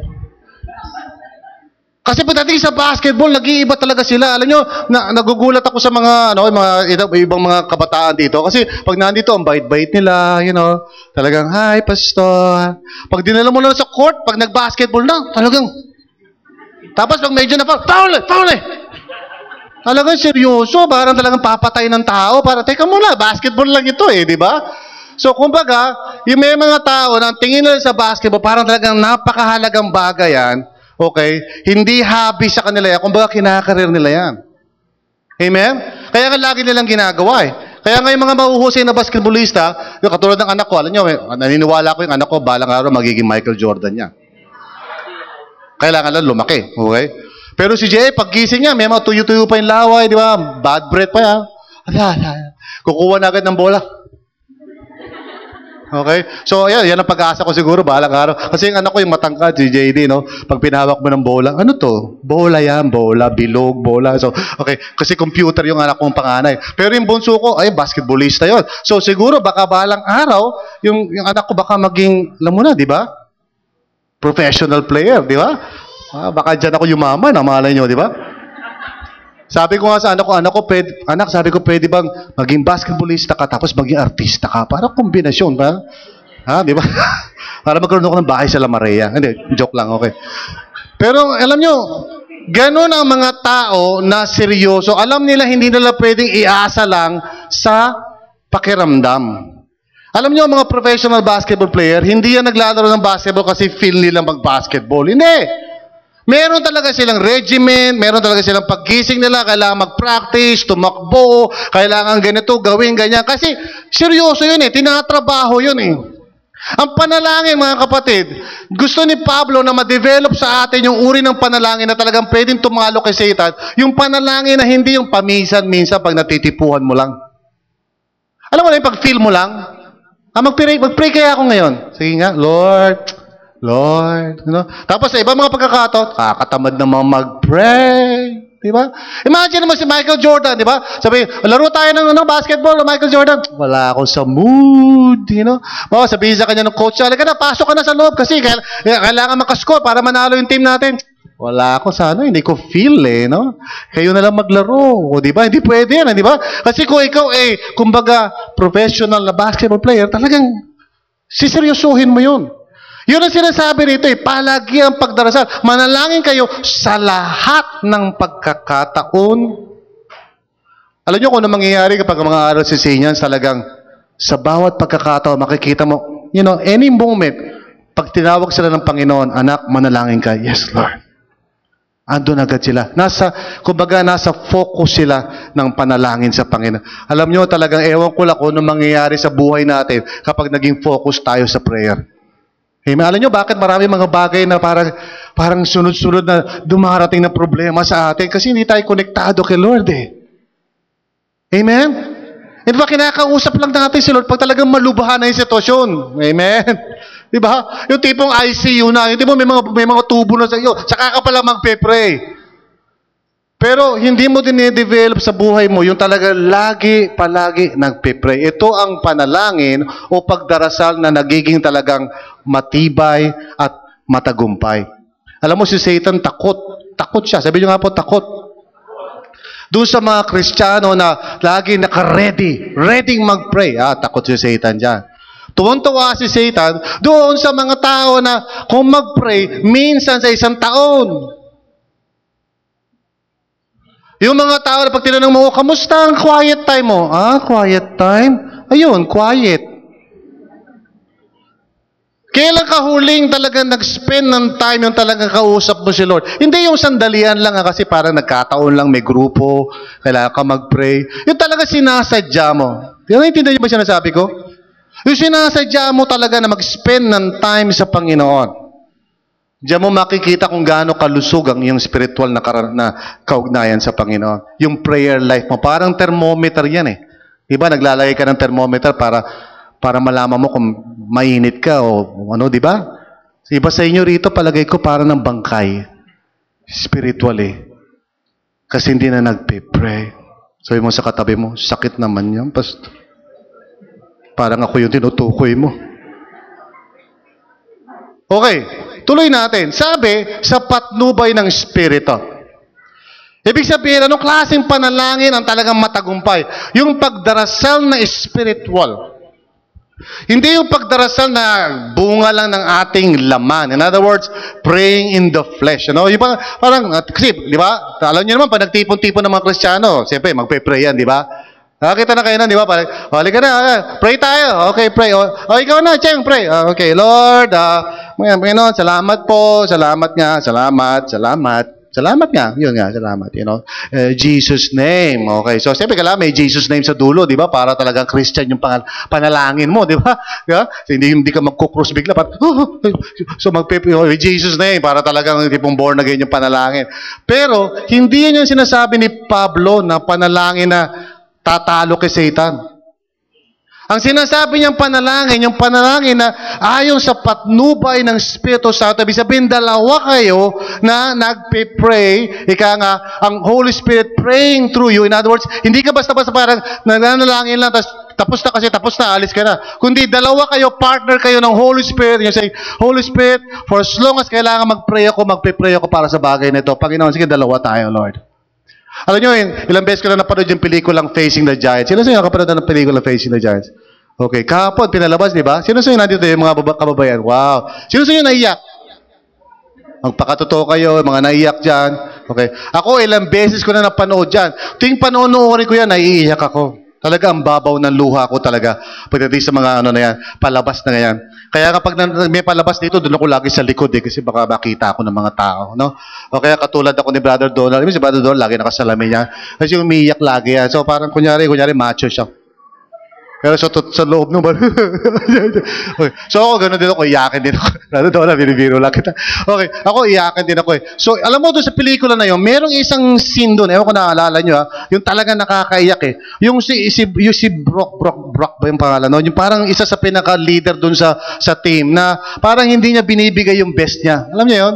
Kasi pagdating sa basketball, nag-iiba talaga sila. Alam nyo, na, nagugulat ako sa mga, ano, mga ibang mga kabataan dito. Kasi pag nandito, ang bait-bait nila, you know, talagang, hi, pastor. Pag dinala mo na sa court, pag nag-basketball na, talagang, tapos pag medyo na, foul eh, foul eh. Talagang seryoso, parang talagang papatay ng tao. Para, teka muna, basketball lang ito eh, di ba? So, kumbaga, yung may mga tao na tingin nila sa basketball, parang talagang napakahalagang bagay yan. Okay? Hindi hobby sa kanila yan. Kumbaga, kinakarir nila yan. Amen? Kaya nga lagi nilang ginagawa eh. Kaya nga yung mga mahuhusay na basketballista, yung katulad ng anak ko, alam nyo, naniniwala ko yung anak ko, balang araw magiging Michael Jordan niya. Kailangan lang lumaki. Okay? Pero si Jay, pag gising niya, may mga tuyo-tuyo pa yung laway, di ba? Bad breath pa yan. Ala, ala. Kukuha na agad ng bola. Okay? So, ayan, yan ang pag-asa ko siguro, bahalang araw. Kasi yung anak ko, yung matangkad, si JD, no? Pag pinahawak mo ng bola, ano to? Bola yan, bola, bilog, bola. So, okay. Kasi computer yung anak kong panganay. Pero yung bunso ko, ay, basketballista yon. So, siguro, baka bahalang araw, yung, yung anak ko baka maging, alam mo na, di ba? Professional player, di ba? Ah, baka dyan ako yumaman, malay nyo, di ba? Sabi ko nga sa anak ko, anak ko, pwede, anak, sabi ko, pwede bang maging basketballista ka tapos maging artista ka? Para kombinasyon, ba? Ha, di ba? Para magkaroon ako ng bahay sa La Maria. Hindi, joke lang, okay. Pero alam nyo, ganun ang mga tao na seryoso. Alam nila, hindi nila pwedeng iasa lang sa pakiramdam. Alam nyo, mga professional basketball player, hindi yan naglalaro ng basketball kasi feel nila mag-basketball. Hindi. Meron talaga silang regimen, meron talaga silang paggising nila, kailangan mag-practice, tumakbo, kailangan ganito, gawin ganyan. Kasi seryoso yun eh, tinatrabaho yun eh. Ang panalangin, mga kapatid, gusto ni Pablo na ma-develop sa atin yung uri ng panalangin na talagang pwedeng tumalo kay Satan, yung panalangin na hindi yung paminsan-minsan pag natitipuhan mo lang. Alam mo na yung pag-feel mo lang? Ah, mag-pray, mag-pray kaya ako ngayon. Sige nga, Lord, Lord, you know? Tapos sa ibang mga pagkakataon, kakatamad naman mag-pray. Di ba? Imagine naman si Michael Jordan, di ba? Sabi, laro tayo ng ano, basketball, Michael Jordan. Wala ako sa mood, you know? Bawa, sabihin sa kanya ng coach, halika na, pasok ka na sa loob kasi kail- kailangan makascore para manalo yung team natin. Wala ako sa ano, hindi ko feel eh, no? Kayo na lang maglaro, o di ba? Hindi pwede yan, di ba? Kasi kung ikaw eh, kumbaga, professional na basketball player, talagang siseryosohin mo yun. Yun ang sinasabi rito eh, palagi ang pagdarasal. Manalangin kayo sa lahat ng pagkakataon. Alam niyo kung ano mangyayari kapag mga aral si Sinyans, talagang sa bawat pagkakataon, makikita mo, you know, any moment, pag tinawag sila ng Panginoon, anak, manalangin ka, yes, Lord. Andun agad sila. Nasa, kumbaga, nasa focus sila ng panalangin sa Panginoon. Alam nyo, talagang ewan ko lang kung ano mangyayari sa buhay natin kapag naging focus tayo sa prayer. Amen. Alam nyo, bakit marami mga bagay na parang, parang sunod-sunod na dumarating na problema sa atin? Kasi hindi tayo konektado kay Lord eh. Amen? Di ba, kinakausap lang natin si Lord pag talagang malubahan na yung sitwasyon. Amen? Di ba? Yung tipong ICU na, yung tipong may mga, may mga tubo na sa iyo, saka ka pala magpe-pray. Pero hindi mo din i-develop sa buhay mo yung talaga lagi, palagi nagpe-pray. Ito ang panalangin o pagdarasal na nagiging talagang matibay at matagumpay. Alam mo si Satan takot. Takot siya. Sabi niyo nga po, takot. Doon sa mga Kristiyano na lagi naka-ready, ready mag-pray. Ah, takot si Satan dyan. Tuwang-tuwa si Satan doon sa mga tao na kung mag-pray, minsan sa isang taon. Yung mga tao na pag tinanong mo, kamusta ang quiet time mo? Ah, quiet time? Ayun, quiet. Kailan ka huling talagang nag-spend ng time yung talagang kausap mo si Lord? Hindi yung sandalian lang ha, kasi parang nagkataon lang may grupo, kailangan ka mag-pray. Yung talaga sinasadya mo. Naintindihan niyo ba sinasabi ko? Yung sinasadya mo talaga na mag-spend ng time sa Panginoon. Diyan mo makikita kung gaano kalusog ang iyong spiritual na, na kaugnayan sa Panginoon. Yung prayer life mo, parang thermometer yan eh. Iba, naglalagay ka ng thermometer para para malaman mo kung mainit ka o ano, di ba? Iba sa inyo rito, palagay ko para ng bangkay. Spiritually. Kasi hindi na nagpe-pray. Sabi mo sa katabi mo, sakit naman yan, pastor. Parang ako yung tinutukoy mo. Okay, tuloy natin. Sabi, sa patnubay ng Espiritu. Ibig sabihin, anong klaseng panalangin ang talagang matagumpay? Yung pagdarasal na spiritual. Hindi yung pagdarasal na bunga lang ng ating laman. In other words, praying in the flesh. Know? Yung parang, parang, kasi, di ba? Alam niyo naman, pag nagtipon-tipon ng mga Kristiyano, siyempre, magpe-pray yan, di ba? Nakakita na kayo na, di ba? Oh, halika na, ah, pray tayo. Okay, pray. Oh, oh ikaw na, Cheng, pray. Ah, okay, Lord, ah, Panginoon, salamat po, salamat nga, salamat, salamat. Salamat nga. Yun nga, salamat. You know? Eh, Jesus name. Okay. So, siyempre, kailangan may Jesus name sa dulo, di ba? Para talagang Christian yung pangal- panalangin mo, di ba? Yeah? So, hindi, hindi ka magkukrus bigla. Parang, oh, oh, so, oh, Jesus name, para talagang tipong born again yung panalangin. Pero, hindi yun yung sinasabi ni Pablo na panalangin na tatalo kay Satan. Ang sinasabi niyang panalangin, yung panalangin na ayon sa patnubay ng Espiritu Santo, ibig sabihin dalawa kayo na nagpe-pray, ika nga, ang Holy Spirit praying through you. In other words, hindi ka basta-basta parang nananalangin lang, tapos tapos na kasi, tapos na, alis ka na. Kundi dalawa kayo, partner kayo ng Holy Spirit. You say, Holy Spirit, for as long as kailangan mag-pray ako, magpe-pray ako para sa bagay na ito. Panginoon, sige, dalawa tayo, Lord. Alam nyo, ilang beses ko na napanood yung pelikulang Facing the Giants. Sino sa inyo nakapanood ng pelikulang Facing the Giants? Okay, kahapon, pinalabas, di ba? Sino sa inyo nandito yung mga baba- kababayan? Wow. Sino sa inyo naiyak? Magpakatotoo kayo, mga naiyak dyan. Okay. Ako, ilang beses ko na napanood dyan. Tuwing panonoorin ko yan, naiiyak ako. Talaga, ang babaw ng luha ko talaga. Pagdating sa mga ano na yan, palabas na yan. Kaya kapag may palabas dito, doon ako lagi sa likod eh, kasi baka makita ako ng mga tao. No? O kaya katulad ako ni Brother Donald. Ibig si Brother Donald, lagi nakasalamin niya. Kasi umiiyak lagi yan. So parang kunyari, kunyari macho siya. Pero sa, sa loob naman. okay. So ako, gano'n din ako, iyakin din ako. Lalo daw na, binibiro lang kita. Okay, ako iyakin din ako eh. So, alam mo doon sa pelikula na yun, merong isang scene doon, ewan ko naalala nyo ha, yung talaga nakakaiyak eh. Yung si, si, yung si Brock, Brock, Brock ba yung pangalan? No? Yung parang isa sa pinaka-leader doon sa, sa team na parang hindi niya binibigay yung best niya. Alam niyo yun?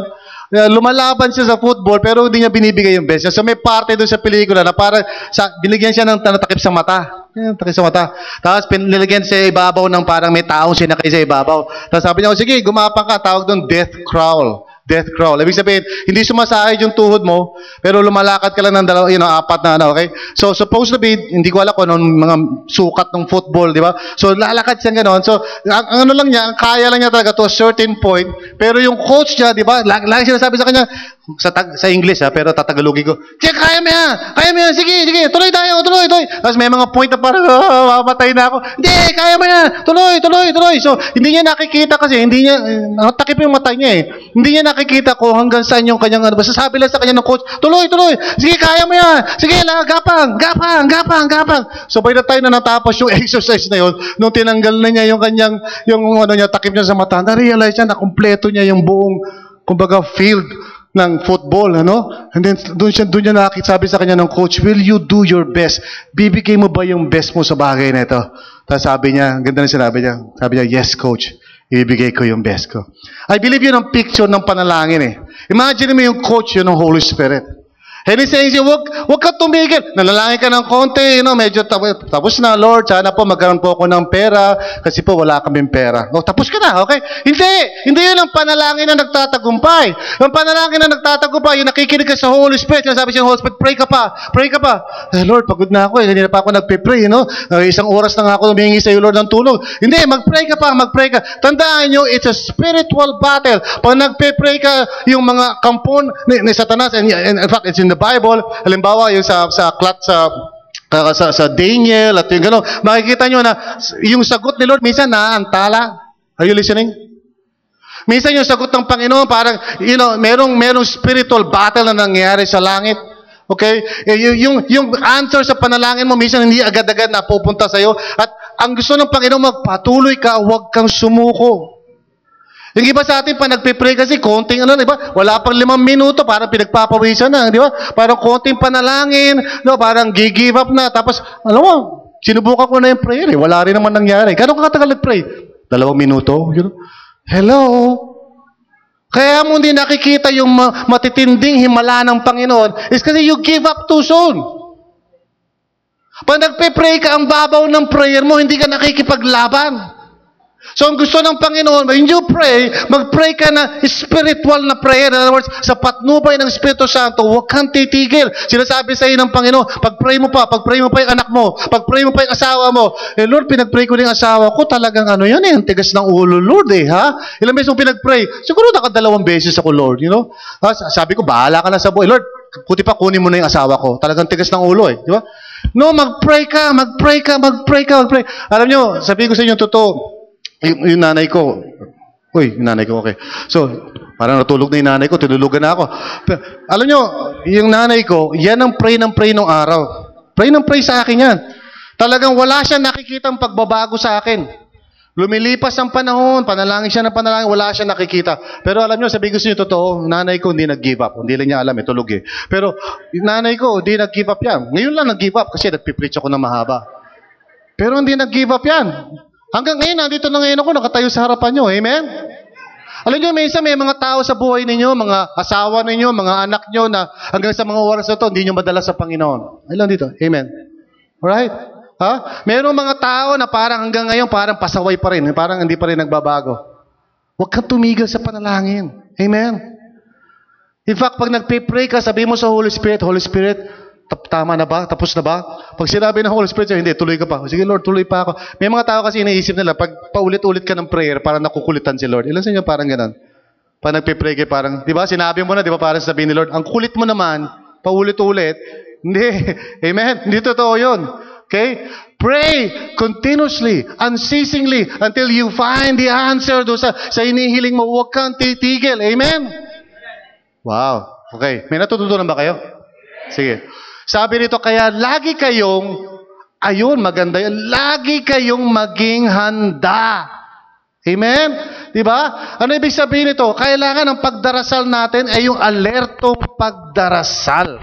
Lumalaban siya sa football pero hindi niya binibigay yung best niya. So may parte doon sa pelikula na parang sa, binigyan siya ng tanatakip sa mata. Yan, takip sa mata. Tapos pinilagyan siya ibabaw ng parang may taong sinakay sa ibabaw. Tapos sabi niya, "O, sige, gumapang ka. Tawag doon death crawl. Death crawl. Ibig sabihin, hindi sumasahid yung tuhod mo, pero lumalakad ka lang ng dalawa, you know, apat na ano, okay? So, supposed to be, hindi ko alam kung anong mga sukat ng football, di ba? So, lalakad siya gano'n. So, ang, ang ano lang niya, ang kaya lang niya talaga to a certain point, pero yung coach niya, di ba, lagi, lagi sinasabi sa kanya, sa, tag, sa English ha, pero tatagalogin ko, Sige, kaya mo yan! Kaya mo yan! Sige, sige, tuloy tayo, tuloy, tuloy! Tapos may mga point na parang, ah, mamatay na ako. Hindi, kaya mo yan! Tuloy, tuloy, tuloy! So, hindi niya nakikita kasi, hindi niya, eh, natakip yung mata niya eh. Hindi niya nakikita kung hanggang saan yung kanyang, ano, basta sabi lang sa kanya ng coach, tuloy, tuloy! Sige, kaya mo yan! Sige, la, gapang, gapang, gapang, gapang! So, by the time na natapos yung exercise na yun, nung tinanggal na niya yung kanyang, yung ano niya, takip niya sa mata, na-realize niya na kumpleto niya yung buong, kumbaga, field ng football, ano? And then, doon siya, doon niya nakakita, sabi sa kanya ng coach, will you do your best? Bibigay mo ba yung best mo sa bagay na ito? Tapos sabi niya, ganda na sinabi niya, sabi niya, yes coach, ibibigay ko yung best ko. I believe yun ang picture ng panalangin eh. Imagine mo yung coach yun ng Holy Spirit. And he's saying, wag, wag ka tumigil. Nalalangin ka ng konti, you know, medyo tapos, tapos na, Lord, sana po magkaroon po ako ng pera kasi po wala kaming pera. No, tapos ka na, okay? Hindi, hindi yun ang panalangin na nagtatagumpay. Ang panalangin na nagtatagumpay, yung nakikinig ka sa Holy Spirit, yung sabi siya Holy Spirit, pray ka pa, pray ka pa. Eh, Lord, pagod na ako eh, hindi na pa ako nagpe-pray, you know? Uh, isang oras na nga ako humingi sa iyo, Lord, ng tulong. Hindi, mag-pray ka pa, mag-pray ka. Tandaan nyo, it's a spiritual battle. Pag nagpe-pray ka, yung mga kampon ni, ni Satanas, and, and in fact, it's in the Bible, halimbawa, yung sa, sa clat sa uh, sa, sa Daniel at yung gano'n, makikita nyo na yung sagot ni Lord minsan naantala. Are you listening? Minsan yung sagot ng Panginoon parang, you know, merong, merong spiritual battle na nangyayari sa langit. Okay? Eh, y- yung, yung answer sa panalangin mo, minsan hindi agad-agad na pupunta sa'yo. At ang gusto ng Panginoon, magpatuloy ka, huwag kang sumuko. Yung iba sa atin, pa nagpe-pray kasi, konting ano, di ba? Wala pang limang minuto, parang pinagpapawisan na, di ba? Parang konting panalangin, no? parang give up na. Tapos, alam mo, Sinubukan ko na yung prayer eh. Wala rin naman nangyari. Gano'n ka katagal nag-pray? Dalawang minuto? You know? Hello? Kaya mo hindi nakikita yung ma- matitinding himala ng Panginoon is kasi you give up too soon. Pag nagpe-pray ka, ang babaw ng prayer mo, hindi ka nakikipaglaban. So, ang gusto ng Panginoon, when you pray, mag-pray ka na spiritual na prayer. In other words, sa patnubay ng Espiritu Santo, huwag kang titigil. Sinasabi sa iyo ng Panginoon, pag-pray mo pa, pag-pray mo pa yung anak mo, pag-pray mo pa yung asawa mo. Eh, Lord, pinag-pray ko yung asawa ko, talagang ano yan eh, ang tigas ng ulo, Lord eh, ha? Ilang beses mo pinag-pray? Siguro nakadalawang beses ako, Lord, you know? Ha, sabi ko, bahala ka na sa buhay. Lord, kuti pa kunin mo na yung asawa ko. Talagang tigas ng ulo eh, di ba? No, mag-pray ka, mag-pray ka, mag-pray ka, mag-pray. Alam nyo, sabihin ko sa inyo, totoo, yung, yung nanay ko, uy, yung nanay ko, okay. So, parang natulog na yung nanay ko, tinulugan na ako. Pero, alam nyo, yung nanay ko, yan ang pray ng pray nung araw. Pray ng pray sa akin yan. Talagang wala siya nakikitang pagbabago sa akin. Lumilipas ang panahon, panalangin siya ng panalangin, wala siya nakikita. Pero alam nyo, sabi ko sa inyo, totoo, nanay ko hindi nag-give up. Hindi lang niya alam, eh, tulog eh. Pero, nanay ko, hindi nag-give up yan. Ngayon lang nag-give up kasi nagpipreach ako ng mahaba. Pero hindi nag-give up yan. Hanggang ngayon, nandito na ngayon ako, nakatayo sa harapan nyo. Amen? Alam nyo, minsan may mga tao sa buhay ninyo, mga asawa ninyo, mga anak nyo na hanggang sa mga oras na to, hindi nyo madala sa Panginoon. Ay lang dito. Amen. Alright? Ha? Merong mga tao na parang hanggang ngayon, parang pasaway pa rin. Parang hindi pa rin nagbabago. Huwag kang tumigil sa panalangin. Amen? In fact, pag nagpe-pray ka, sabi mo sa Holy Spirit, Holy Spirit, tama na ba? Tapos na ba? Pag sinabi ng Holy Spirit, hindi, tuloy ka pa. Sige Lord, tuloy pa ako. May mga tao kasi iniisip nila, pag paulit-ulit ka ng prayer, parang nakukulitan si Lord. Ilan sa inyo parang ganun? Pag nagpe-pray kayo, parang, di ba, sinabi mo na, di ba, parang sabihin ni Lord, ang kulit mo naman, paulit-ulit. Hindi. Amen? Hindi totoo yun. Okay? Pray continuously, unceasingly, until you find the answer do sa, sa inihiling mo. Huwag kang titigil. Amen? Wow. Okay. May natututunan ba kayo? Sige. Sabi rito, kaya lagi kayong, ayun, maganda yan, lagi kayong maging handa. Amen? Di ba? Ano ibig sabihin nito? Kailangan ng pagdarasal natin ay yung alertong pagdarasal.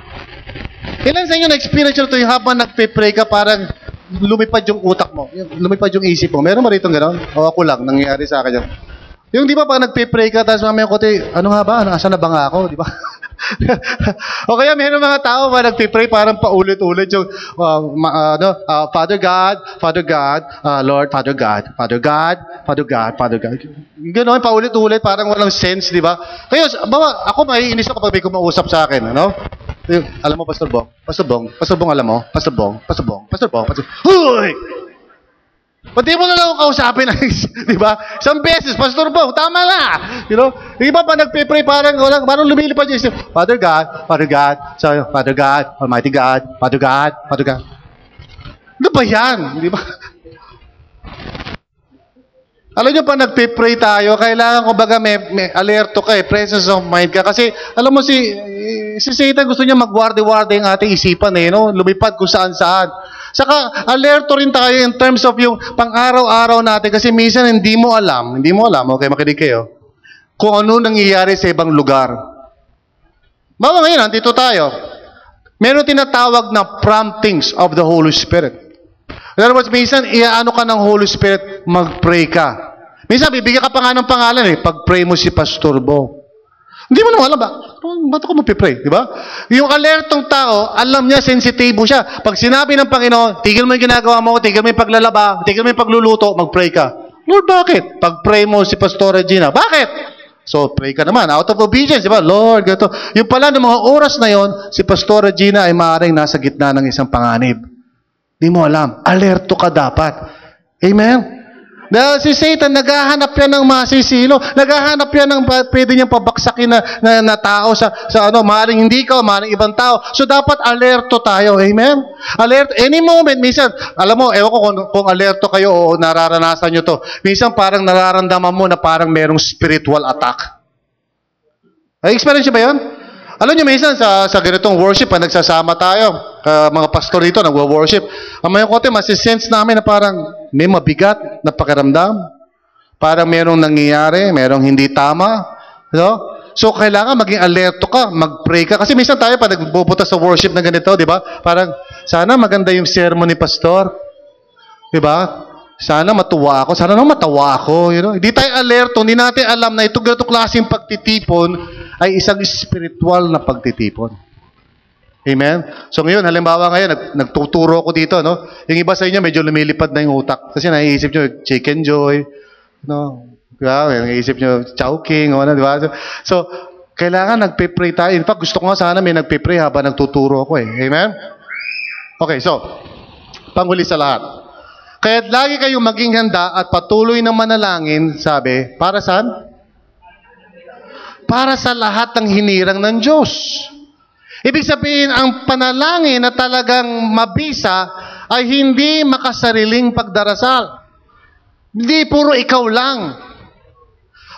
Ilan sa inyo na-experience nyo ito yung habang nagpe-pray ka parang lumipad yung utak mo, lumipad yung isip mo. Meron mo rito gano'n? O ako lang, nangyayari sa akin yan. Yung di ba pag nagpe-pray ka, tapos mamaya ko, ano nga ba? Ano, Asan na ba nga ako? Di ba? o kaya meron mga tao ba nagpe-pray parang paulit-ulit yung uh, ma- ano, uh, Father God, Father God, uh, Lord, Father God, Father God, Father God, Father God. Ganon, paulit-ulit, parang walang sense, di ba? Kaya, bawa, ako maiinis ako pag may kumausap sa akin, ano? Alam mo, Pastor Bong, Pastor Bong, Pastor Bong, alam mo, Pastor Bong, Pastor Bong, Pastor Bong, Pastor Huy! Pati mo na lang ako kausapin, di ba? Isang beses, Pastor Bong, tama na. You know? Di ba pa nagpe-pray parang, walang, parang lumilipad yung isip. Father God, Father God, so, Father God, Almighty God, Father God, Father God. Ano ba yan? Di ba? Alam nyo, pag nagpe-pray tayo, kailangan ko baga may, may alerto ka eh, presence of mind ka. Kasi, alam mo si, si Satan gusto niya magwarde-warde yung ating isipan eh, no? Lumipad kung saan-saan. Saka, alerto rin tayo in terms of yung pang-araw-araw natin kasi minsan hindi mo alam, hindi mo alam, okay, makinig kayo, kung ano nangyayari sa ibang lugar. Bawa ngayon, nandito tayo. Meron tinatawag na promptings of the Holy Spirit. In other words, minsan, iaano ka ng Holy Spirit, mag-pray ka. Minsan, bibigyan ka pa nga ng pangalan eh, pag-pray mo si Pastor Bo. Hindi mo naman alam ba? Ba't ako magpipray? Di ba? Yung alertong tao, alam niya, sensitibo siya. Pag sinabi ng Panginoon, tigil mo yung ginagawa mo, tigil mo yung paglalaba, tigil mo yung pagluluto, mag-pray ka. Lord, bakit? Pag-pray mo si Pastor Regina. Bakit? So, pray ka naman. Out of obedience, di ba? Lord, ganito. Yung pala, ng mga oras na yon, si Pastor Regina ay maaaring nasa gitna ng isang panganib. Di mo alam. Alerto ka dapat. Amen? Dahil si Satan, naghahanap yan ng masisilo. Naghahanap yan ng pwede niyang pabaksakin na, na, na tao sa, sa ano, maaaring hindi ka, maaaring ibang tao. So, dapat alerto tayo. Amen? Alert, any moment, minsan, alam mo, ewan ko kung, kung alerto kayo o nararanasan nyo to. Minsan, parang nararamdaman mo na parang merong spiritual attack. Ay, experience ba yun? Alam nyo, minsan sa, sa ganitong worship, pag nagsasama tayo, uh, mga pastor dito, nagwo-worship, ang mga kote, masisense namin na parang may mabigat na pakiramdam. Parang merong nangyayari, merong hindi tama. No? So, kailangan maging alerto ka, mag-pray ka. Kasi minsan tayo, pag nagbubuta sa worship na ganito, di ba? Parang, sana maganda yung sermon ni pastor. Di ba? Sana matuwa ako. Sana naman matawa ako. You know? Hindi tayo alerto. Hindi natin alam na ito ganito klaseng pagtitipon ay isang spiritual na pagtitipon. Amen? So ngayon, halimbawa ngayon, nag, nagtuturo ko dito, no? Yung iba sa inyo, medyo lumilipad na yung utak. Kasi naiisip nyo, chicken joy, no? Diba? Naiisip nyo, chowking, o ano, di ba? So, so, kailangan nagpe-pray tayo. In fact, gusto ko nga sana may nagpe-pray habang nagtuturo ako eh. Amen? Okay, so, panghuli sa lahat. Kaya lagi kayong maging handa at patuloy na manalangin, sabi, para saan? Para sa lahat ng hinirang ng Diyos. Ibig sabihin, ang panalangin na talagang mabisa ay hindi makasariling pagdarasal. Hindi puro ikaw lang.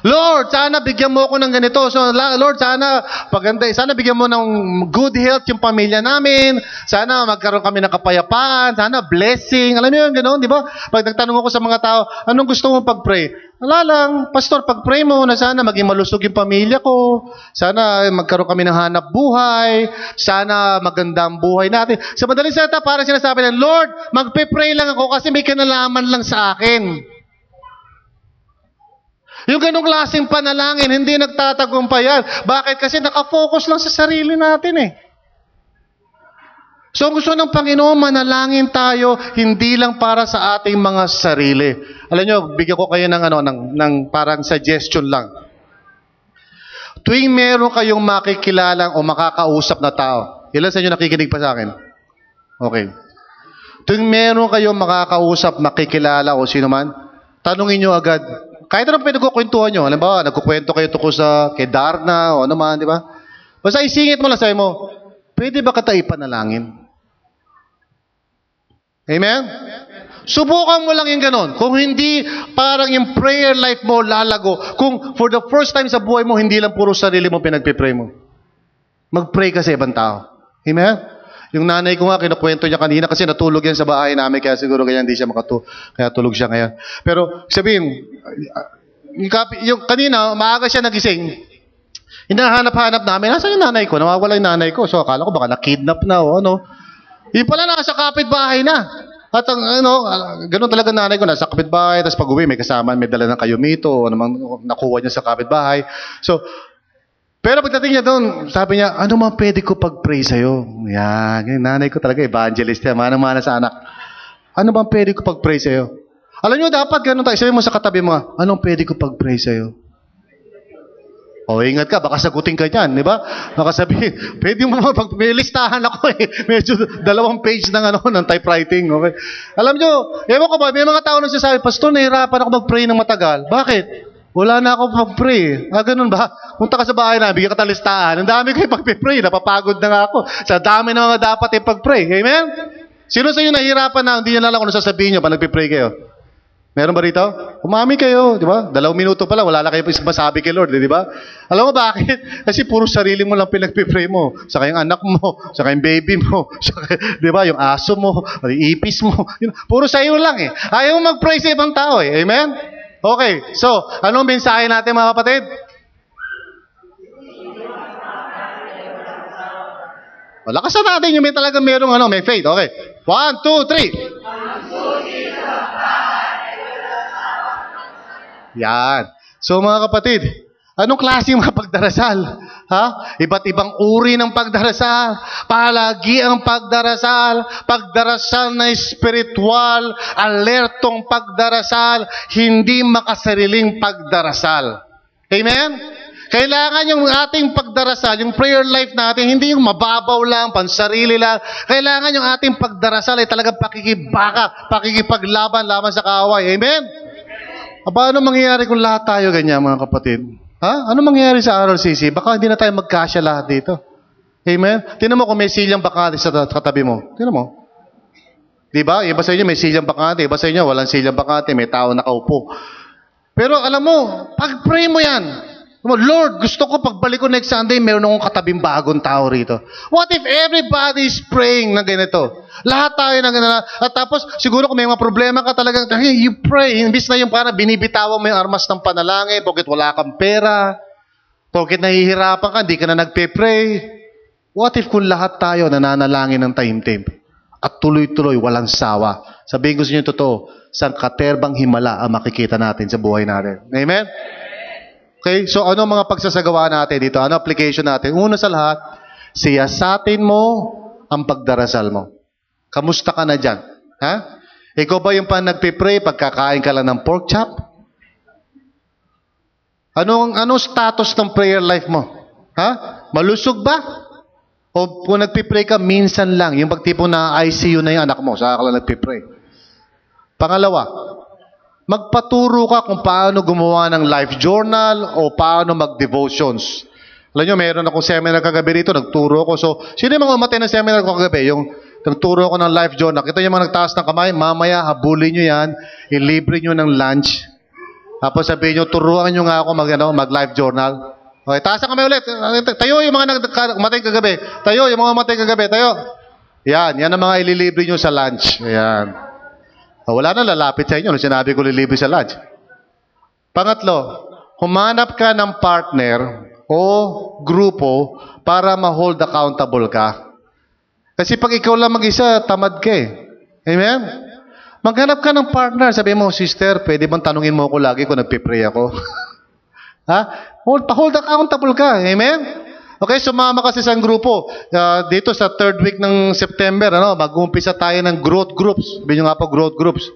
Lord, sana bigyan mo ako ng ganito. So, Lord, sana paganda, sana bigyan mo ng good health yung pamilya namin. Sana magkaroon kami ng kapayapaan. Sana blessing. Alam niyo yung gano'n, di ba? Pag nagtanong ako sa mga tao, anong gusto mo pag-pray? Wala lang, Pastor, pag-pray mo na sana maging malusog yung pamilya ko. Sana magkaroon kami ng hanap buhay. Sana maganda ang buhay natin. Sa madaling salita, parang sinasabi ng Lord, magpe-pray lang ako kasi may kinalaman lang sa akin. Yung ganong klaseng panalangin, hindi nagtatagumpayan. Bakit? Kasi nakafocus lang sa sarili natin eh. So, ang gusto ng Panginoon, manalangin tayo, hindi lang para sa ating mga sarili. Alam nyo, bigyan ko kayo ng, ano, ng, ng parang suggestion lang. Tuwing meron kayong makikilala o makakausap na tao, ilan sa inyo nakikinig pa sa akin? Okay. Tuwing meron kayong makakausap, makikilala o sino man, tanungin nyo agad, kahit anong pinagkukwentuhan nyo, alam ba, nagkukwento kayo tungkol sa kay Darna o ano man, di ba? Basta isingit mo lang sabi mo, pwede ba kita ipanalangin? Amen? Subukan mo lang yung ganon. Kung hindi, parang yung prayer life mo lalago. Kung for the first time sa buhay mo, hindi lang puro sarili mo pinagpipray mo. Mag-pray ka sa ibang tao. Amen? Yung nanay ko nga, kinukwento niya kanina kasi natulog yan sa bahay namin, kaya siguro kaya hindi siya makatu kaya tulog siya ngayon. Pero sabihin, yung, yung kanina, maaga siya nagising, hinahanap-hanap namin, nasa yung nanay ko? Nawawala yung nanay ko. So akala ko baka na-kidnap na o ano. Yung pala nasa kapitbahay na. At ang ano, ganun talaga nanay ko, nasa kapitbahay, tapos pag uwi, may kasama, may dala ng kayumito, o namang nakuha niya sa kapitbahay. So, pero pagdating niya doon, sabi niya, ano man pwede ko pag-pray sa'yo? Yan, yung nanay ko talaga, evangelist yan, manang-mana sa anak. Ano bang pwede ko pag-pray sa'yo? Alam niyo, dapat ganun tayo. Sabi mo sa katabi mo, anong pwede ko pag-pray sa'yo? O, ingat ka, baka sagutin ka niyan, di ba? Baka sabihin, pwede mo pag may listahan ako eh. Medyo dalawang page ng ano, ng typewriting, okay? Alam niyo, ewan ko ba, may mga tao nagsasabi, Pastor, nahirapan ako mag-pray ng matagal. Bakit? Wala na ako mag-pray. Ah, ganun ba? Punta ka sa bahay na, bigyan ka ng listahan. Ang dami ko pag-pray, napapagod na nga ako. Sa dami na mga dapat ipag-pray. Amen? Sino sa inyo nahihirapan na, hindi nyo lang kung ano sasabihin nyo pag nagpipray kayo? Meron ba rito? Umami kayo, di ba? Dalawang minuto pa lang, wala na kayo masabi kay Lord, di ba? Alam mo bakit? Kasi puro sarili mo lang pinagpipray mo. Saka yung anak mo, saka yung baby mo, saka, di ba? Yung aso mo, yung ipis mo. Puro sa iyo lang eh. Ayaw mag-pray sa ibang tao eh. Amen? Okay, so, anong mensahe natin mga kapatid? O, lakasan natin yung may talagang merong ano, may faith. Okay. One, two, three. Yan. So mga kapatid, anong klase mga pagdarasal? Ha? Iba't ibang uri ng pagdarasal. Palagi ang pagdarasal. Pagdarasal na spiritual, alertong pagdarasal, hindi makasariling pagdarasal. Amen? Kailangan yung ating pagdarasal, yung prayer life natin, hindi yung mababaw lang, pansarili lang. Kailangan yung ating pagdarasal ay talagang pakikibaka, pakikipaglaban laban sa kaaway. Amen? Aba, ano mangyayari kung lahat tayo ganyan, mga kapatid? Ha? Ano mangyayari sa RLCC? Baka hindi na tayo magkasya lahat dito. Amen? Tingnan mo kung may silyang bakante sa katabi mo. Tingnan mo. Di ba? Iba sa inyo may silyang bakante, iba sa inyo walang silyang bakante, may tao nakaupo. Pero alam mo, pag-pray mo yan. Lord, gusto ko pagbalik ko next Sunday, meron akong katabing bagong tao rito. What if everybody is praying na ganito? Lahat tayo na ganito. At tapos, siguro kung may mga problema ka talaga, you pray. Imbis na yung parang binibitawan mo yung armas ng panalangin, bakit wala kang pera, bakit nahihirapan ka, hindi ka na nagpe-pray. What if kung lahat tayo nananalangin ng time-time at tuloy-tuloy walang sawa? Sabihin ko sa inyo totoo, sa katerbang himala ang makikita natin sa buhay natin. Amen? Okay, so ano mga pagsasagawa natin dito? Ano application natin? Una sa lahat, siyasatin mo ang pagdarasal mo. Kamusta ka na dyan? Ha? Ikaw ba yung pa nagpipray pagkakain ka lang ng pork chop? Anong, anong status ng prayer life mo? Ha? Malusog ba? O kung nagpipray ka, minsan lang. Yung pagtipong na ICU na yung anak mo, saka ka lang nagpipray. Pangalawa, magpaturo ka kung paano gumawa ng life journal o paano mag-devotions. Alam nyo, meron akong seminar kagabi rito, nagturo ako. So, sino yung mga umatay ng seminar ko kagabi? Yung nagturo ako ng life journal. Kita yung mga nagtaas ng kamay, mamaya habulin nyo yan, ilibre nyo ng lunch. Tapos sabihin nyo, turuan nyo nga ako mag, ano, mag life journal. Okay, taas ang kamay ulit. Tayo yung mga umatay kagabi. Tayo, yung mga umatay kagabi. Tayo. Yan, yan ang mga ililibre nyo sa lunch. Ayan. Oh, wala na lalapit sa inyo nung sinabi ko lilibre sa lunch. Pangatlo, humanap ka ng partner o grupo para ma-hold accountable ka. Kasi pag ikaw lang mag-isa, tamad ka eh. Amen? Maghanap ka ng partner. Sabi mo, sister, pwede bang tanungin mo ako lagi kung nagpipray ako? ha? Hold, pa-hold accountable ka. Amen? Okay, sumama ka sa grupo. Ah, dito sa third week ng September, ano, mag-uumpisa tayo ng growth groups. Sabi nyo nga po, growth groups.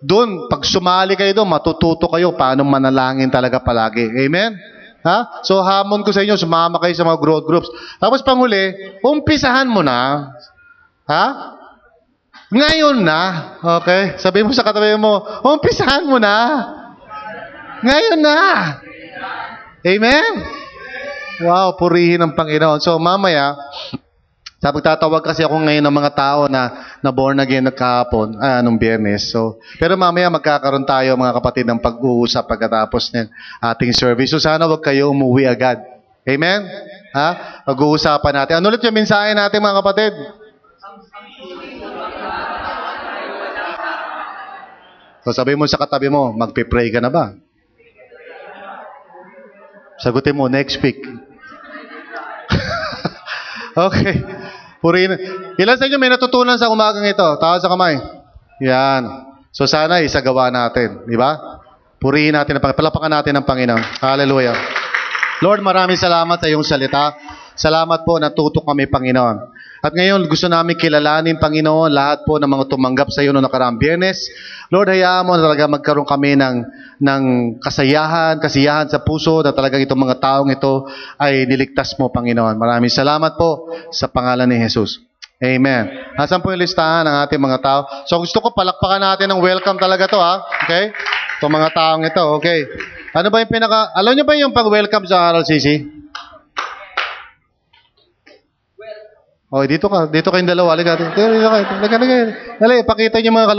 Doon, pag sumali kayo doon, matututo kayo paano manalangin talaga palagi. Amen? Ha? So, hamon ko sa inyo, sumama kayo sa mga growth groups. Tapos panghuli, umpisahan mo na. Ha? Ngayon na. Okay? Sabi mo sa katabi mo, umpisahan mo na. Ngayon na. Amen? Wow, purihin ng Panginoon. So, mamaya, sa pagtatawag kasi ako ngayon ng mga tao na, na born again na kahapon, ah, nung biyernes. So, pero mamaya magkakaroon tayo mga kapatid ng pag-uusap pagkatapos ng ating service. So, sana wag kayo umuwi agad. Amen? Ha? Pag-uusapan natin. Ano ulit yung mensahe natin mga kapatid? So, sabi mo sa katabi mo, magpe-pray ka na ba? Sagutin mo, next week. Okay. Purihin. Ilan sa inyo may natutunan sa umagang ito? Tawa sa kamay. Yan. So sana isagawa natin. Di ba? Purihin natin ang. Palapakan natin ang Panginoon. Hallelujah. Lord, maraming salamat sa iyong salita. Salamat po, natuto kami, Panginoon. At ngayon, gusto namin kilalanin, Panginoon, lahat po ng mga tumanggap sa iyo noong nakaraang biyernes. Lord, hayaan mo na talaga magkaroon kami ng, ng kasayahan, kasiyahan sa puso na talagang itong mga taong ito ay niligtas mo, Panginoon. Maraming salamat po sa pangalan ni Jesus. Amen. Nasaan po yung listahan ng ating mga tao? So gusto ko palakpakan natin ng welcome talaga to ha. Okay? Itong mga taong ito. Okay. Ano ba yung pinaka... Alam niyo ba yung pag-welcome sa RLCC? Okay, dito ka. Dito kayong dalawa. Halika. Dito, dito, dito, dito. Dali, pakita niyo mga kalo-